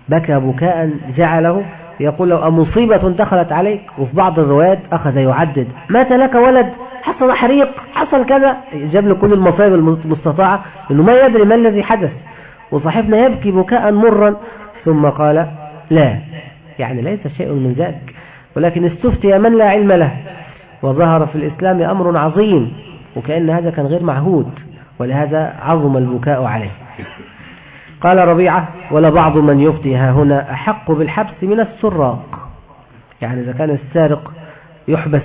بكى بكاء جعله يقول لو مصيبة دخلت عليك؟ وفي بعض الروايات أخذ يعدد. مات لك ولد؟ حصل حريق حصل كذا. جاب له كل المصائب المستطاعة إنه ما يدري ما الذي حدث. وصاحبنا يبكي بكاء مرا ثم قال لا يعني ليس شيء من ذلك ولكن استفتي من لا علم له. وظهر في الإسلام أمر عظيم وكأن هذا كان غير معهود ولهذا عظم البكاء عليه. قال ربيعة ولا بعض من يفتي ها هنا أحق بالحبس من السراق. يعني إذا كان السارق يحبس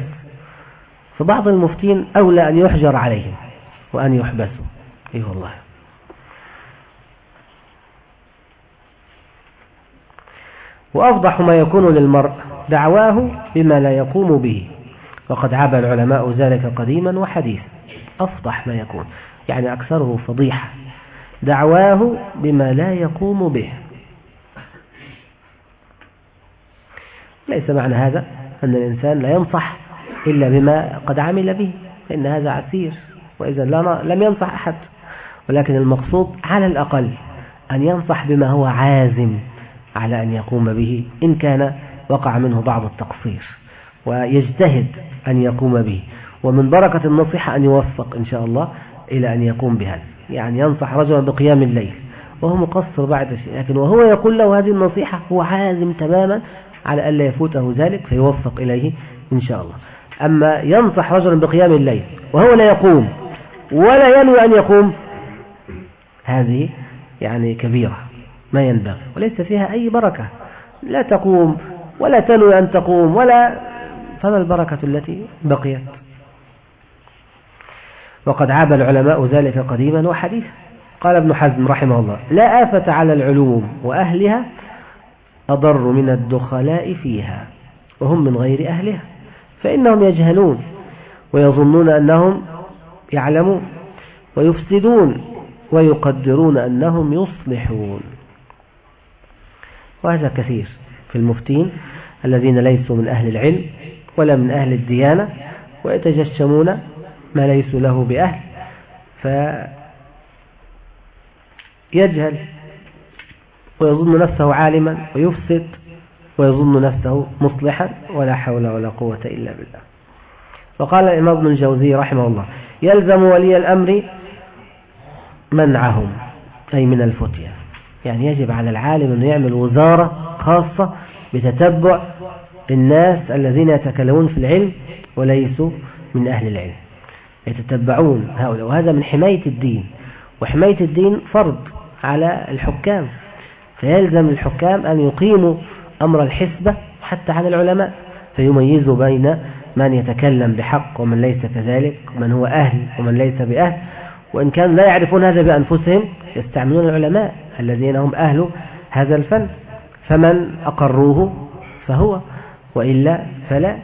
فبعض المفتين أولى أن يحجر عليهم وأن يحبسوا. إيه والله. وأفضح ما يكون للمرء دعواه بما لا يقوم به. وقد عاب العلماء ذلك قديما وحديثا. أفضح ما يكون. يعني أكثره فضيحة. دعواه بما لا يقوم به. ليس معنى هذا أن الإنسان لا ينصح إلا بما قد عمل به فإن هذا عسير. وإذا لم ينصح أحد. ولكن المقصود على الأقل أن ينصح بما هو عازم على أن يقوم به إن كان وقع منه بعض التقصير. ويجتهد أن يقوم به. ومن بركة النصيحة أن يوفق إن شاء الله إلى أن يقوم بهذا يعني ينصح رجلا بقيام الليل. وهو مقصر بعد شيء. لكن وهو يقول له هذه النصيحة هو عازم تماما على ألا يفوته ذلك فيوفق إليه إن شاء الله. أما ينصح رجلا بقيام الليل وهو لا يقوم ولا ينوي أن يقوم هذه يعني كبيرة ما ينبغي وليس فيها أي بركة لا تقوم ولا تنوي أن تقوم ولا فما البركة التي بقيت؟ وقد عاب العلماء ذلك قديما وحديثا. قال ابن حزم رحمه الله لا آفة على العلوم وأهلها أضر من الدخلاء فيها وهم من غير أهلها. فإنهم يجهلون ويظنون أنهم يعلمون ويفسدون ويقدرون أنهم يصلحون. وهذا كثير في المفتين الذين ليسوا من أهل العلم ولا من أهل الديانة ويتجشمون ما ليسوا له بأهل فيجهل ويظن نفسه عالما ويفسد ويظن نفسه مصلحا ولا حول ولا قوة إلا بالله. وقال الإمام ابن الجوزي رحمه الله يلزم ولي الأمر منعهم أي من الفتية. يعني يجب على العالم أن يعمل وزارة خاصة بتتبع الناس الذين يتكلمون في العلم وليسوا من أهل العلم. يتتبعون هؤلاء. وهذا من حماية الدين. وحماية الدين فرض على الحكام. فيلزم الحكام أن يقيموا أمر الحسبة حتى على العلماء فيميزوا بين من يتكلم بحق ومن ليس كذلك من هو أهل ومن ليس بأهل. وإن كانوا لا يعرفون هذا بأنفسهم يستعملون العلماء الذين هم أهل هذا الفن. فمن أقروه فهو وإلا فلا.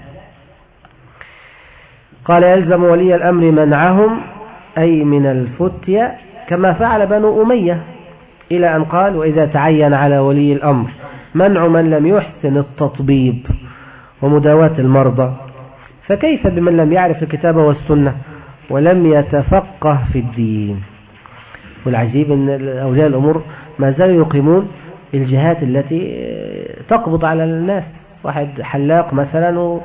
قال يلزم ولي الأمر منعهم أي من الفتية كما فعل بنو أمية إلى أن قال وإذا تعين على ولي الأمر منع من لم يحسن التطبيب ومداواة المرضى. فكيف بمن لم يعرف الكتاب والسنة ولم يتفقه في الدين؟ والعجيب أن أولياء الأمور ما زالوا يقيمون الجهات التي تقبض على الناس. واحد حلاق مثلا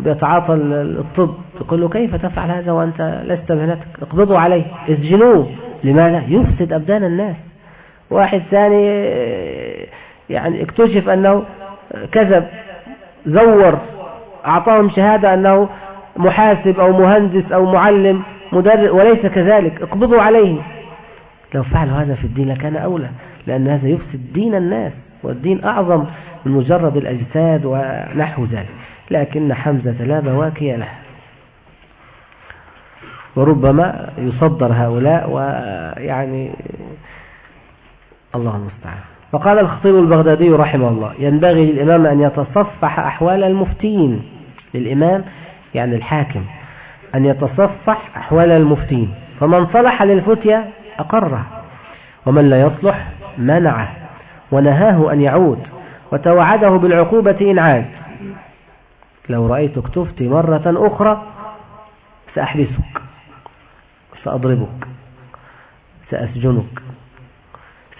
وبيتعاطى الطب يقول له كيف تفعل هذا وأنت لست مهنتك اقبضوا عليه اسجنوه. لماذا؟ يفسد أبدان الناس. واحد ثاني يعني اكتشف أنه كذب زور أعطاهم شهادة أنه محاسب أو مهندس أو معلم مدرس وليس كذلك اقبضوا عليه لو فعلوا هذا في الدين لكان أولى لأن هذا يفسد دين الناس والدين أعظم من مجرد الأجساد ونحو ذلك. لكن حمزة لا بواكي له. وربما يصدر هؤلاء ويعني الله المستعان. فقال الخطيب البغدادي رحمه الله ينبغي للإمام أن يتصفح أحوال المفتين. للإمام يعني الحاكم أن يتصفح أحوال المفتين. فمن صلح للفتية أقره ومن لا يصلح منعه ونهاه أن يعود وتوعده بالعقوبة إن عاد. لو رأيتك تفتي مرة أخرى سأحبسك سأضربك سأسجنك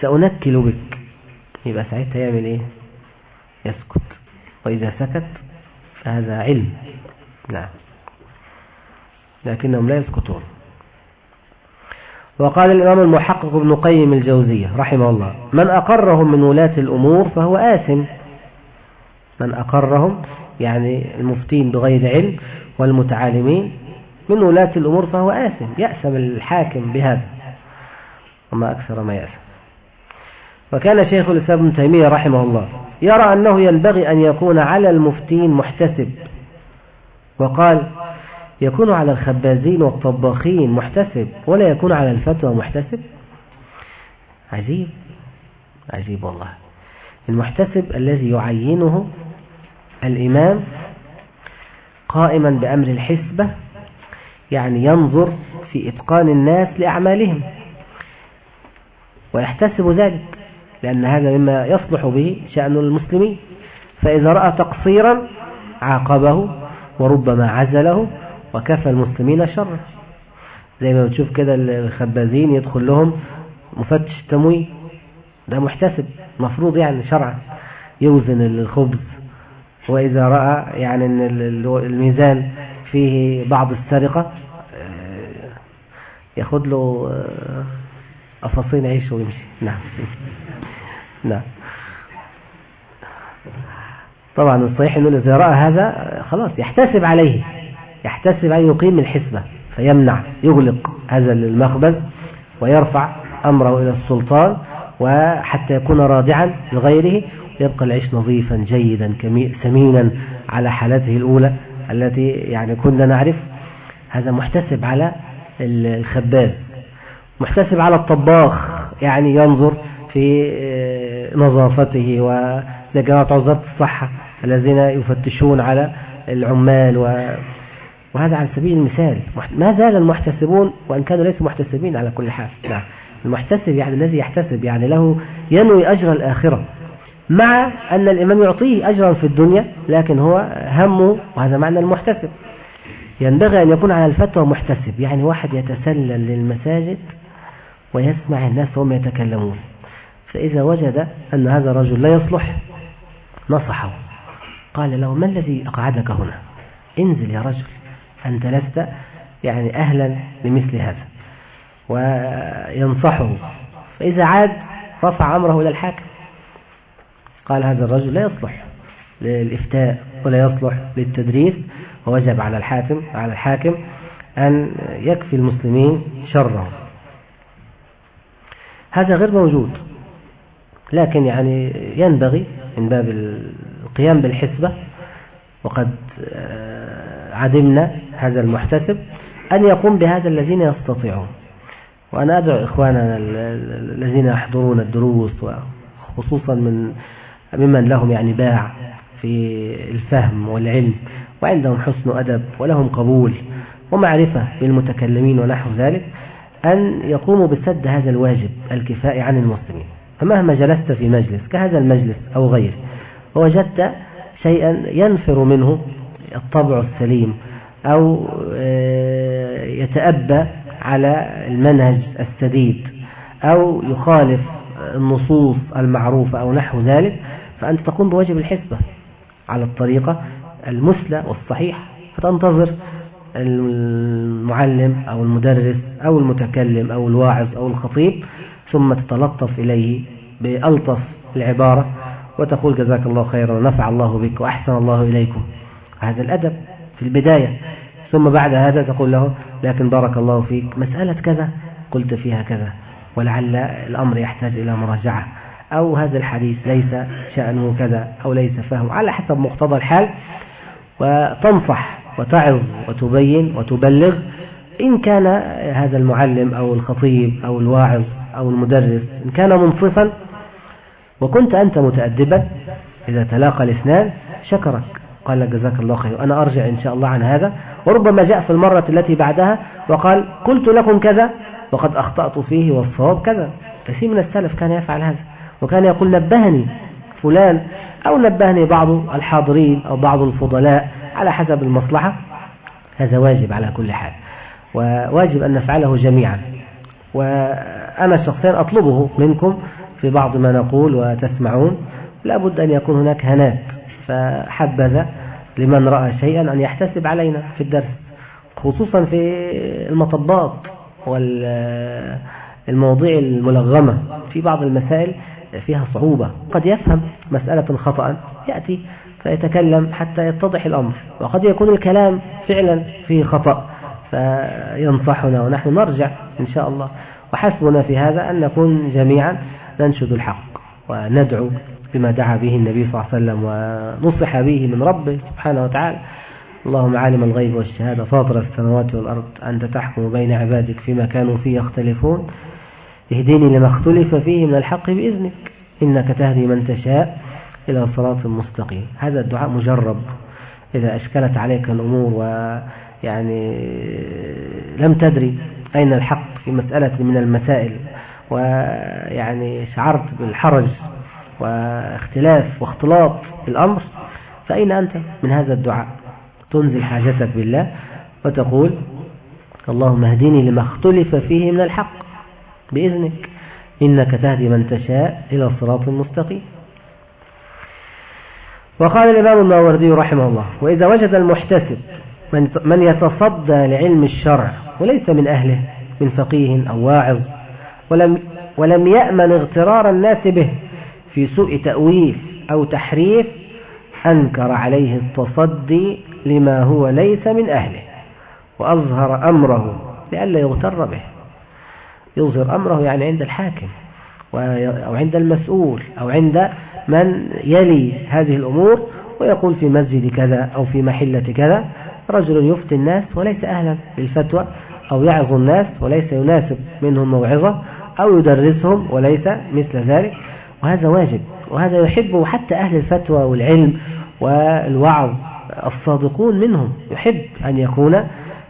سأنكل بك. يبقى ساعتها يعمل إيه؟ يسكت. وإذا سكت فهذا علم. نعم. لكنهم لا يسكتون. وقال الإمام المحقق ابن قيم الجوزية رحمه الله من أقرهم من ولاة الأمور فهو آثم. من أقرهم يعني المفتين بغير علم والمتعالمين من ولاة الأمور فهو آثم. يأسم الحاكم بهذا. وما أكثر ما يأسم وكان شيخ الإسلام ابن تيمية رحمه الله يرى أنه ينبغي أن يكون على المفتين محتسب. وقال يكون على الخبازين والطباخين محتسب ولا يكون على الفتوى محتسب؟ عجيب عجيب والله. المحتسب الذي يعينه الإمام قائما بأمر الحسبة يعني ينظر في إتقان الناس لأعمالهم ويحتسب ذلك. لأن هذا مما يصلح به شأن المسلمين فإذا رأى تقصيرا عاقبه وربما عزله وكفى المسلمين شره. زي ما بتشوف كده الخبازين يدخل لهم مفتش تموين ده محتسب مفروض يعني شرعا يوزن الخبز. وإذا رأى يعني أن الميزان فيه بعض السرقة آه، ياخد له آه، أفاصين عيش ويمشي. نعم. نعم. طبعا الصحيح أنه إذا رأى هذا خلاص يحتسب عليه يحتسب أن يقيم الحسبة فيمنع يغلق هذا المخبز ويرفع أمره إلى السلطان وحتى يكون رادعا لغيره يبقى العيش نظيفا جيدا سمينا على حالته الأولى التي يعني كنا نعرف. هذا محتسب على الخباز محتسب على الطباخ يعني ينظر في آه، نظافته ولجماعة وزارة الصحة الذين يفتشون على العمال و وهذا على سبيل المثال. ما زال المحتسبون وأن كانوا ليسوا محتسبين على كل حال. نعم. المحتسب يعني الذي يحتسب يعني له ينوي أجر الآخرة. مع أن الإمام يعطيه أجرا في الدنيا لكن هو همه وهذا معنى المحتسب. ينبغي أن يكون على الفتوى محتسب. يعني واحد يتسلل للمساجد ويسمع الناس وهم يتكلمون. فإذا وجد أن هذا الرجل لا يصلح نصحه. قال له ما الذي أقعدك هنا؟ انزل يا رجل أنت لست يعني أهلا لمثل هذا. وينصحه. فإذا عاد رفع أمره إلى الحاكم. قال هذا الرجل لا يصلح للإفتاء ولا يصلح للتدريس. ووجب على الحاكم على الحاكم أن يكفي المسلمين شرهم هذا غير موجود. لكن يعني ينبغي من باب القيام بالحسبة وقد آه، عدمنا هذا المحتسب أن يقوم بهذا الذين يستطيعون. وأنا أدعو إخواننا الذين يحضرون الدروس وخصوصا من ممن لهم يعني باع في الفهم والعلم وعندهم حسن أدب ولهم قبول ومعرفة بالمتكلمين ونحو ذلك أن يقوموا بسد هذا الواجب الكفائي عن المسلمين. فمهما جلست في مجلس كهذا المجلس أو غيره ووجدت شيئا ينفر منه الطبع السليم أو آه، يتأبى على المنهج السديد أو يخالف النصوص المعروفة أو نحو ذلك فأنت تقوم بواجب الحسبة على الطريقة المثلى والصحيحة فتنتظر المعلم أو المدرس أو المتكلم أو الواعظ أو الخطيب ثم تتلطف إليه بألطف العبارة وتقول جزاك الله خيرا ونفع الله بك وأحسن الله إليكم. هذا الأدب في البداية ثم بعد هذا تقول له لكن بارك الله فيك مسألة كذا قلت فيها كذا ولعل الأمر يحتاج إلى مراجعة. أو هذا الحديث ليس شأنه كذا أو ليس فهمه على حسب مقتضى الحال. وتنصح وتعظ وتبين وتبلغ إن كان هذا المعلم أو الخطيب أو الواعظ أو المدرس إن كان منصفا وكنت أنت متأدبا إذا تلاقى الإثنان شكرك. قال لك جزاك الله خير أنا أرجع إن شاء الله عن هذا. وربما جاء في المرة التي بعدها وقال قلت لكم كذا وقد أخطأت فيه والصواب كذا. كثير من السلف كان يفعل هذا وكان يقول نبهني فلان أو نبهني بعض الحاضرين أو بعض الفضلاء على حسب المصلحة. هذا واجب على كل حال وواجب أن نفعله جميعا. وأنا شخصيا أطلبه منكم في بعض ما نقول وتسمعون. لابد أن يكون هناك هنات فحبذا لمن رأى شيئا أن يحتسب علينا في الدرس خصوصا في المطبات والمواضيع الملغمة. في بعض المسائل فيها صعوبة. قد يفهم مسألة خطأ يأتي فيتكلم حتى يتضح الأمر. وقد يكون الكلام فعلا فيه خطأ فينصحنا ونحن نرجع إن شاء الله وحسبنا في هذا أن نكون جميعا ننشد الحق وندعو بما دعا به النبي صلى الله عليه وسلم ونصح به من ربه سبحانه وتعالى. اللهم عالم الغيب والشهادة فاطر السماوات والأرض أنت تحكم بين عبادك فيما كانوا فيه يختلفون. اهدني لما اختلف فيه من الحق بإذنك إنك تهدي من تشاء إلى صراط مستقيم. هذا الدعاء مجرب. إذا أشكلت عليك الأمور ويعني لم تدري أين الحق في مسألة من المسائل ويعني شعرت بالحرج واختلاف واختلاط الأمر فأين أنت من هذا الدعاء؟ تنزل حاجتك بالله وتقول اللهم اهدني لما اختلف فيه من الحق بإذنك إنك تهدي من تشاء إلى صراط مستقيم وقال الإمام الماوردي رحمه الله وإذا وجد المحتسب من يتصدى لعلم الشرع وليس من أهله من فقيه أو واعظ ولم, ولم يأمن اغترار الناس به في سوء تأويل أو تحريف أنكر عليه التصدي لما هو ليس من أهله وأظهر أمره لئلا يغتر به. يظهر أمره يعني عند الحاكم أو عند المسؤول أو عند من يلي هذه الأمور ويقول في مسجد كذا أو في محلة كذا رجل يفتي الناس وليس أهلا للفتوى أو يعظ الناس وليس يناسب منهم موعظة أو يدرسهم وليس مثل ذلك. وهذا واجب وهذا يحبه حتى أهل الفتوى والعلم والوعظ الصادقون منهم يحب أن يكون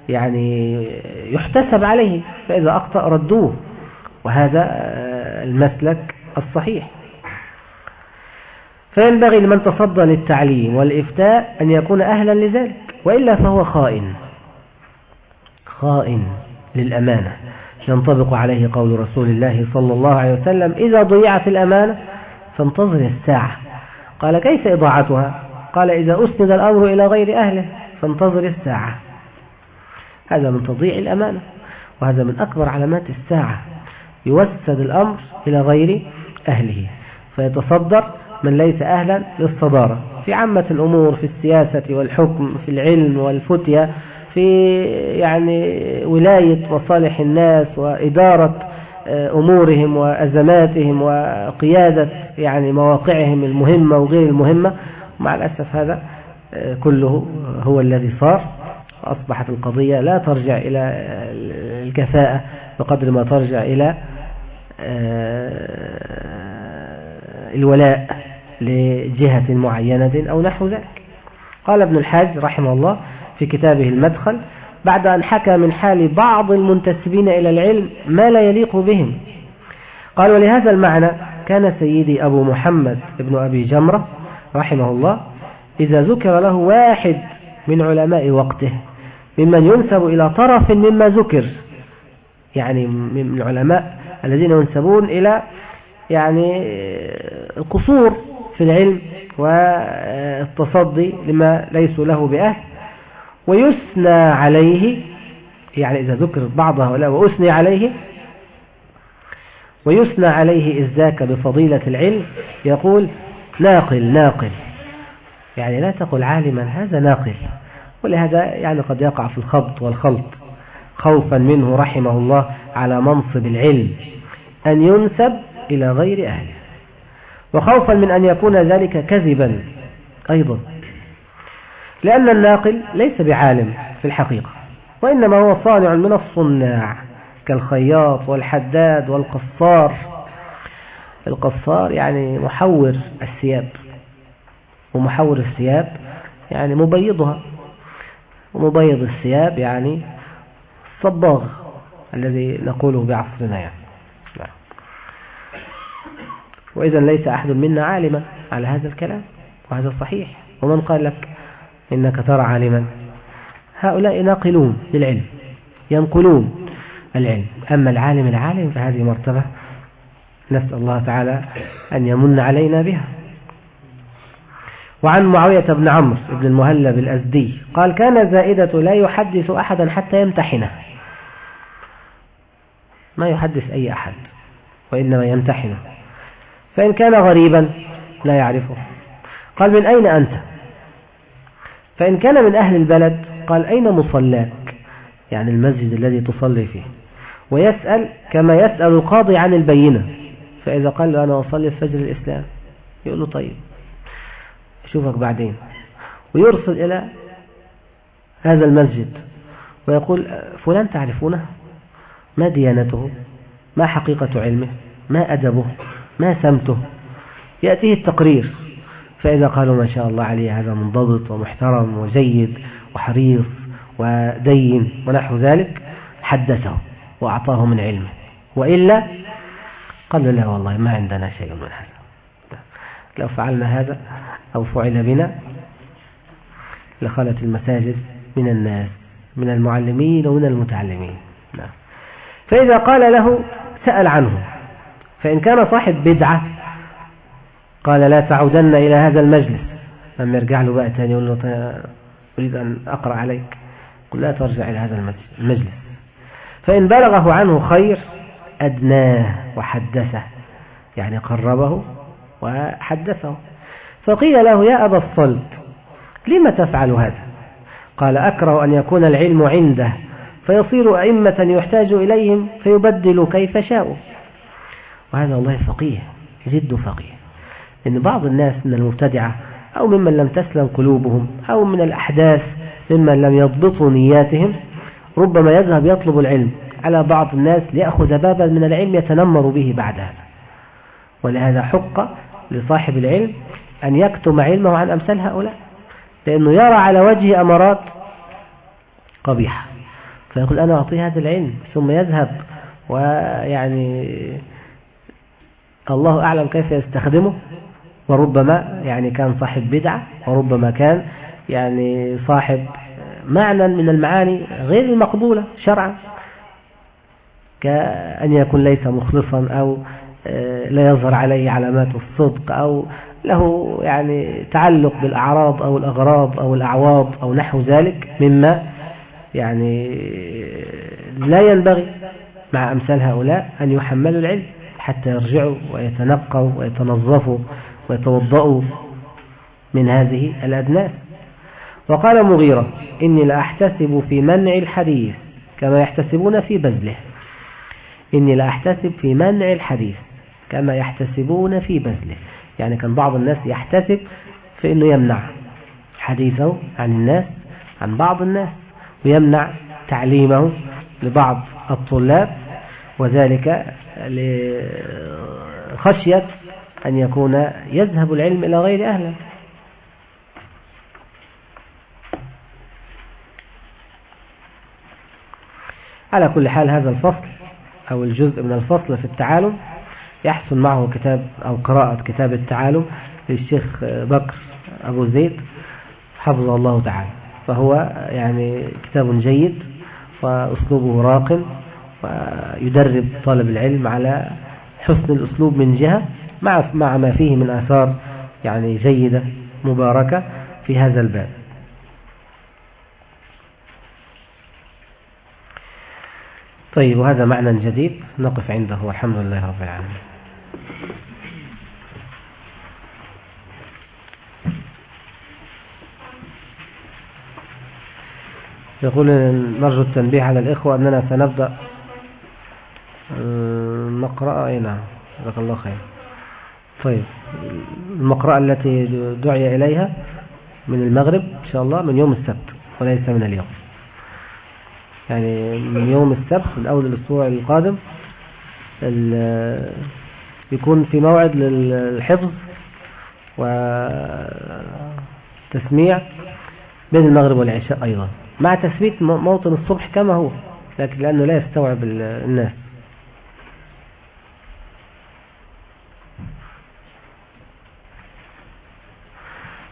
يعني يحتسب عليه فإذا أخطأ ردوه. وهذا المسلك الصحيح. فينبغي لمن تصدى للتعليم والإفتاء أن يكون أهلا لذلك وإلا فهو خائن. خائن للأمانة. ينطبق عليه قول رسول الله صلى الله عليه وسلم إذا ضيعت الأمانة فانتظر الساعة. قال كيف إضاعتها؟ قال إذا أسند الأمر إلى غير أهله فانتظر الساعة. هذا من تضيع الأمانة وهذا من أكبر علامات الساعة يوسد الأمر إلى غير أهله فيتصدر من ليس أهلا للصدارة. في عامة الأمور في السياسة والحكم في العلم والفتية في يعني ولاية مصالح الناس وإدارة آه، أمورهم وأزماتهم وقيادة يعني مواقعهم المهمة وغير المهمة. مع الأسف هذا آه، كله هو الذي صار. أصبحت القضية لا ترجع إلى الكفاءة بقدر ما ترجع إلى آه، الولاء لجهة معينة أو نحو ذلك. قال ابن الحاج رحمه الله في كتابه المدخل بعد أن حكى من حال بعض المنتسبين إلى العلم ما لا يليق بهم. قال ولهذا المعنى كان سيدي أبو محمد ابن أبي جمرة رحمه الله إذا ذكر له واحد من علماء وقته ممن ينسب إلى طرف مما ذكر يعني من العلماء الذين ينسبون إلى يعني القصور في العلم والتصدي لما ليسوا له بأهل ويثنى عليه يعني إذا ذكر بعض هؤلاء وأثني عليه ويثنى عليه إذ ذاك بفضيلة العلم يقول ناقل ناقل. يعني لا تقل عالما هذا ناقل. ولهذا يعني قد يقع في الخبط والخلط. خوفا منه رحمه الله على منصب العلم أن ينسب إلى غير أهله. وخوفا من أن يكون ذلك كذبا أيضا. لأن الناقل ليس بعالم في الحقيقة وإنما هو صانع من الصناع كالخياط والحداد والقصار. القصار يعني محور الثياب ومحور الثياب يعني مبيضها ومبيض الثياب يعني صباغ الذي نقوله بعصرنا يعني. نعم. وإذا ليس أحد منا عالما على هذا الكلام وهذا صحيح. ومن قال لك إنك ترى عالما. هؤلاء ناقلون للعلم ينقلون العلم. أما العالم العالم فهذه مرتبة نسأل الله تعالى أن يمن علينا بها. وعن معاوية بن عمرو بن المهلب الأزدي قال كان زائدة لا يحدث أحدا حتى يمتحنه ما يحدث أي أحد وإنما يمتحنه فإن كان غريبا لا يعرفه. قال من أين أنت؟ فإن كان من أهل البلد قال أين مصلاك؟ يعني المسجد الذي تصلي فيه. ويسأل كما يسأل القاضي عن البينة. فإذا قال له أنا أصلي الفجر الإسلام يقول له طيب أشوفك بعدين. ويرسل إلى هذا المسجد ويقول فلان تعرفونه؟ ما ديانته؟ ما حقيقة علمه؟ ما أدبه؟ ما سمته؟ يأتيه التقرير. فإذا قالوا ما شاء الله عليه هذا منضبط ومحترم وجيد وحريص ودين ونحو ذلك حدثه وأعطاه من علمه. وإلا قال لا والله ما عندنا شيء من هذا. لو فعلنا هذا أو فعل بنا لخلت المساجد من الناس من المعلمين ومن المتعلمين. نعم. فإذا قال له سأل عنه. فإن كان صاحب بدعة قال لا تعودن إلى هذا المجلس. لما يرجع له بقى تاني يقول له طيب، أريد أن أقرأ عليك. قل لا ترجع إلى هذا المجلس فإن بلغه عنه خير أدناه وحدثه. يعني قربه وحدثه. فقيل له يا أبا الصلت لم تفعل هذا؟ قال أكره أن يكون العلم عنده فيصير أئمة يحتاج إليهم فيبدل كيف شاءوا. وهذا والله فقيه جد فقيه. إن بعض الناس من المبتدعة أو ممن لم تسلم قلوبهم أو من الأحداث ممن لم يضبطوا نياتهم ربما يذهب يطلب العلم على بعض الناس ليأخذ بابا من العلم يتنمر به بعد هذا. ولهذا حق لصاحب العلم أن يكتم علمه عن أمثال هؤلاء لأنه يرى على وجه أمارات قبيحة. فيقول أنا أعطيه هذا العلم ثم يذهب ويعني الله أعلم كيف يستخدمه. وربما يعني كان صاحب بدعة وربما كان يعني صاحب معنى من المعاني غير المقبولة شرعا. كأن يكون ليس مخلصا أو آه، لا يظهر عليه علامات الصدق أو له يعني تعلق بالأعراض أو الأغراض أو الأعواض أو نحو ذلك مما يعني لا ينبغي مع أمثال هؤلاء أن يحملوا العلم حتى يرجعوا ويتنقوا ويتنظفوا ويتوضأوا من هذه الأدناس وقال مغيرة إني لأحتسب في منع الحديث كما يحتسبون في بذله. إني لأحتسب في منع الحديث كما يحتسبون في بذله. يعني كان بعض الناس يحتسب في أنه يمنع حديثه عن الناس عن بعض الناس ويمنع تعليمه لبعض الطلاب وذلك لخشية أن يكون يذهب العلم إلى غير أهله. على كل حال هذا الفصل أو الجزء من الفصل في التعالم يحصل معه كتاب أو قراءة كتاب التعالم للشيخ بكر أبو زيد حفظه الله تعالى. فهو يعني كتاب جيد وأسلوبه راق ويدرب طالب العلم على حسن الأسلوب من جهة مع مع ما فيه من آثار يعني جيدة مباركة في هذا الباب. طيب وهذا معنى جديد نقف عنده والحمد لله رب العالمين. يقول نرجو التنبيه على الإخوة أننا سنبدأ. المقرأة أي نعم جزاك الله خير. طيب. المقرأة التي دعي إليها من المغرب إن شاء الله من يوم السبت وليس من اليوم. يعني من يوم السبت من أول الأسبوع القادم يكون في موعد للحفظ وتسميع بين المغرب والعشاء أيضا. مع تثبيت موطن الصبح كما هو لكن لأنه لا يستوعب الناس.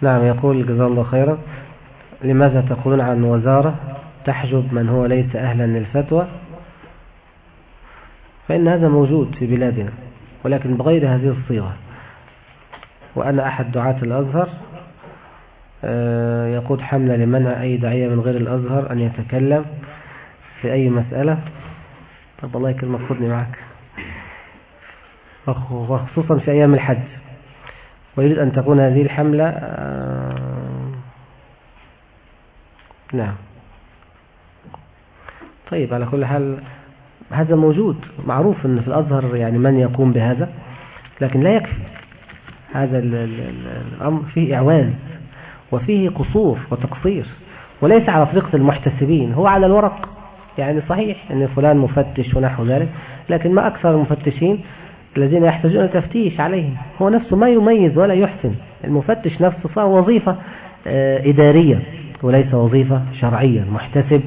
نعم يقول جزاه الله خيرا. لماذا تقولون عن وزارة تحجب من هو ليس أهلا للفتوى؟ فإن هذا موجود في بلادنا ولكن بغير هذه الصيغة. وأنا أحد دعاة الأزهر. آه، يقود حملة لمنع أي داعية من غير الأزهر أن يتكلم في أي مسألة. طب الله يكرمك خذني معك. وخصوصا في أيام الحج. ويريد أن تكون هذه الحملة آه، نعم. طيب على كل حال هذا موجود معروف إن في الأزهر يعني من يقوم بهذا لكن لا يكفي. هذا الأمر فيه اعواز وفيه قصور وتقصير وليس على طريقة المحتسبين هو على الورق. يعني صحيح إن فلان مفتش ونحو ذلك لكن ما أكثر المفتشين الذين يحتاجون التفتيش عليهم. هو نفسه ما يميز ولا يحسن. المفتش نفسه صار وظيفة آه، إدارية وليس وظيفة شرعية. المحتسب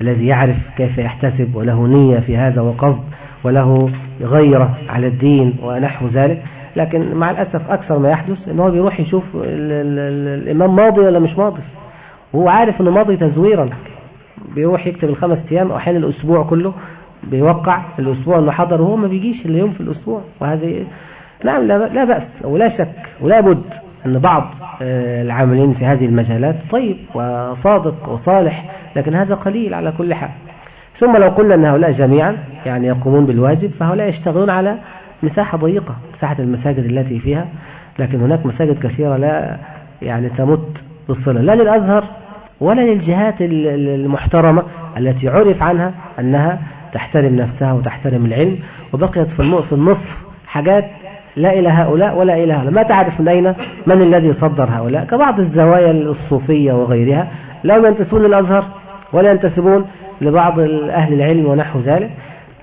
الذي يعرف كيف يحتسب وله نية في هذا وقصد وله غيرة على الدين ونحو ذلك. لكن مع الأسف أكثر ما يحدث أنه بيروح يشوف الإمام ماضي ولا مش ماضي. وهو عارف أنه ماضي تزويرا. بيروح يكتب الخمس أيام أو أحيانا الأسبوع كله بيوقع الأسبوع أنه حضر وهو ما بيجيش اليوم في الأسبوع وهذه نعم لا بأس ولا شك ولا بد أن بعض آه، العاملين في هذه المجالات طيب وصادق وصالح لكن هذا قليل على كل حال. ثم لو قلنا أن هؤلاء جميعا يعني يقومون بالواجب فهؤلاء يشتغلون على مساحة ضيقة مساحة المساجد التي فيها لكن هناك مساجد كثيرة لا يعني تمت بالصلة لا للأزهر ولا للجهات المحترمة التي عرف عنها أنها تحترم نفسها وتحترم العلم وبقيت في النصف حاجات لا إلى هؤلاء ولا إلى هؤلاء. ما تعرف من أين؟ من الذي صدر هؤلاء؟ كبعض الزوايا الصوفية وغيرها. لا ينتسبون للأزهر ولا ينتسبون لبعض أهل العلم ونحو ذلك.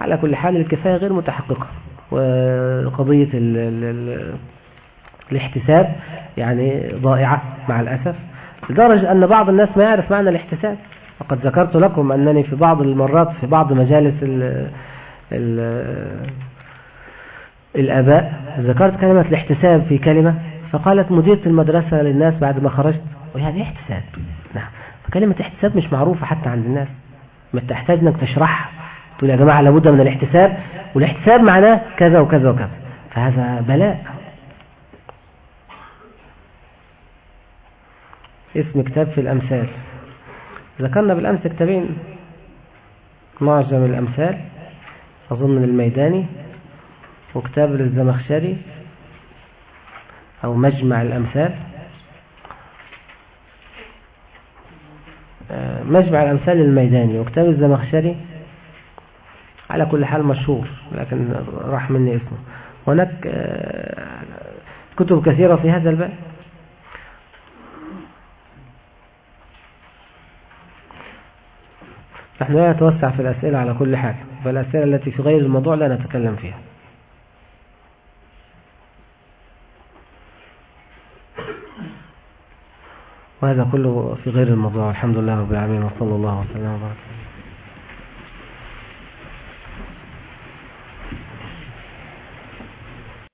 على كل حال الكفاية غير متحققة. وقضية ال ال الاحتساب يعني ضائعة مع الأسف لدرجة أن بعض الناس ما يعرف معنى الاحتساب. وقد ذكرت لكم أنني في بعض المرات في بعض مجالس ال ال الآباء ذكرت كلمة الاحتساب في كلمة فقالت مديرة المدرسة للناس بعد ما خرجت ويعني احتساب. نعم. فكلمة احتساب مش معروفة حتى عند الناس. ما تحتاج إنك تشرحها تقول يا جماعة لابد من الاحتساب والاحتساب معناه كذا وكذا وكذا. فهذا بلاء. اسم كتاب في الأمثال. ذكرنا بالأمس كتابين معجم الأمثال أظن الميداني وكتاب للزمخشري أو مجمع الأمثال. آه، مجمع الأمثال الميداني وكتاب الزمخشري على كل حال مشهور لكن راح مني اسمه. هناك آه، كتب كثيرة في هذا الباب. نحن لا نتوسع في الأسئلة على كل حال فالأسئلة التي في غير الموضوع لا نتكلم فيها. وهذا كله في غير الموضوع الحمد لله رب العالمين وصلى الله وسلم وبارك.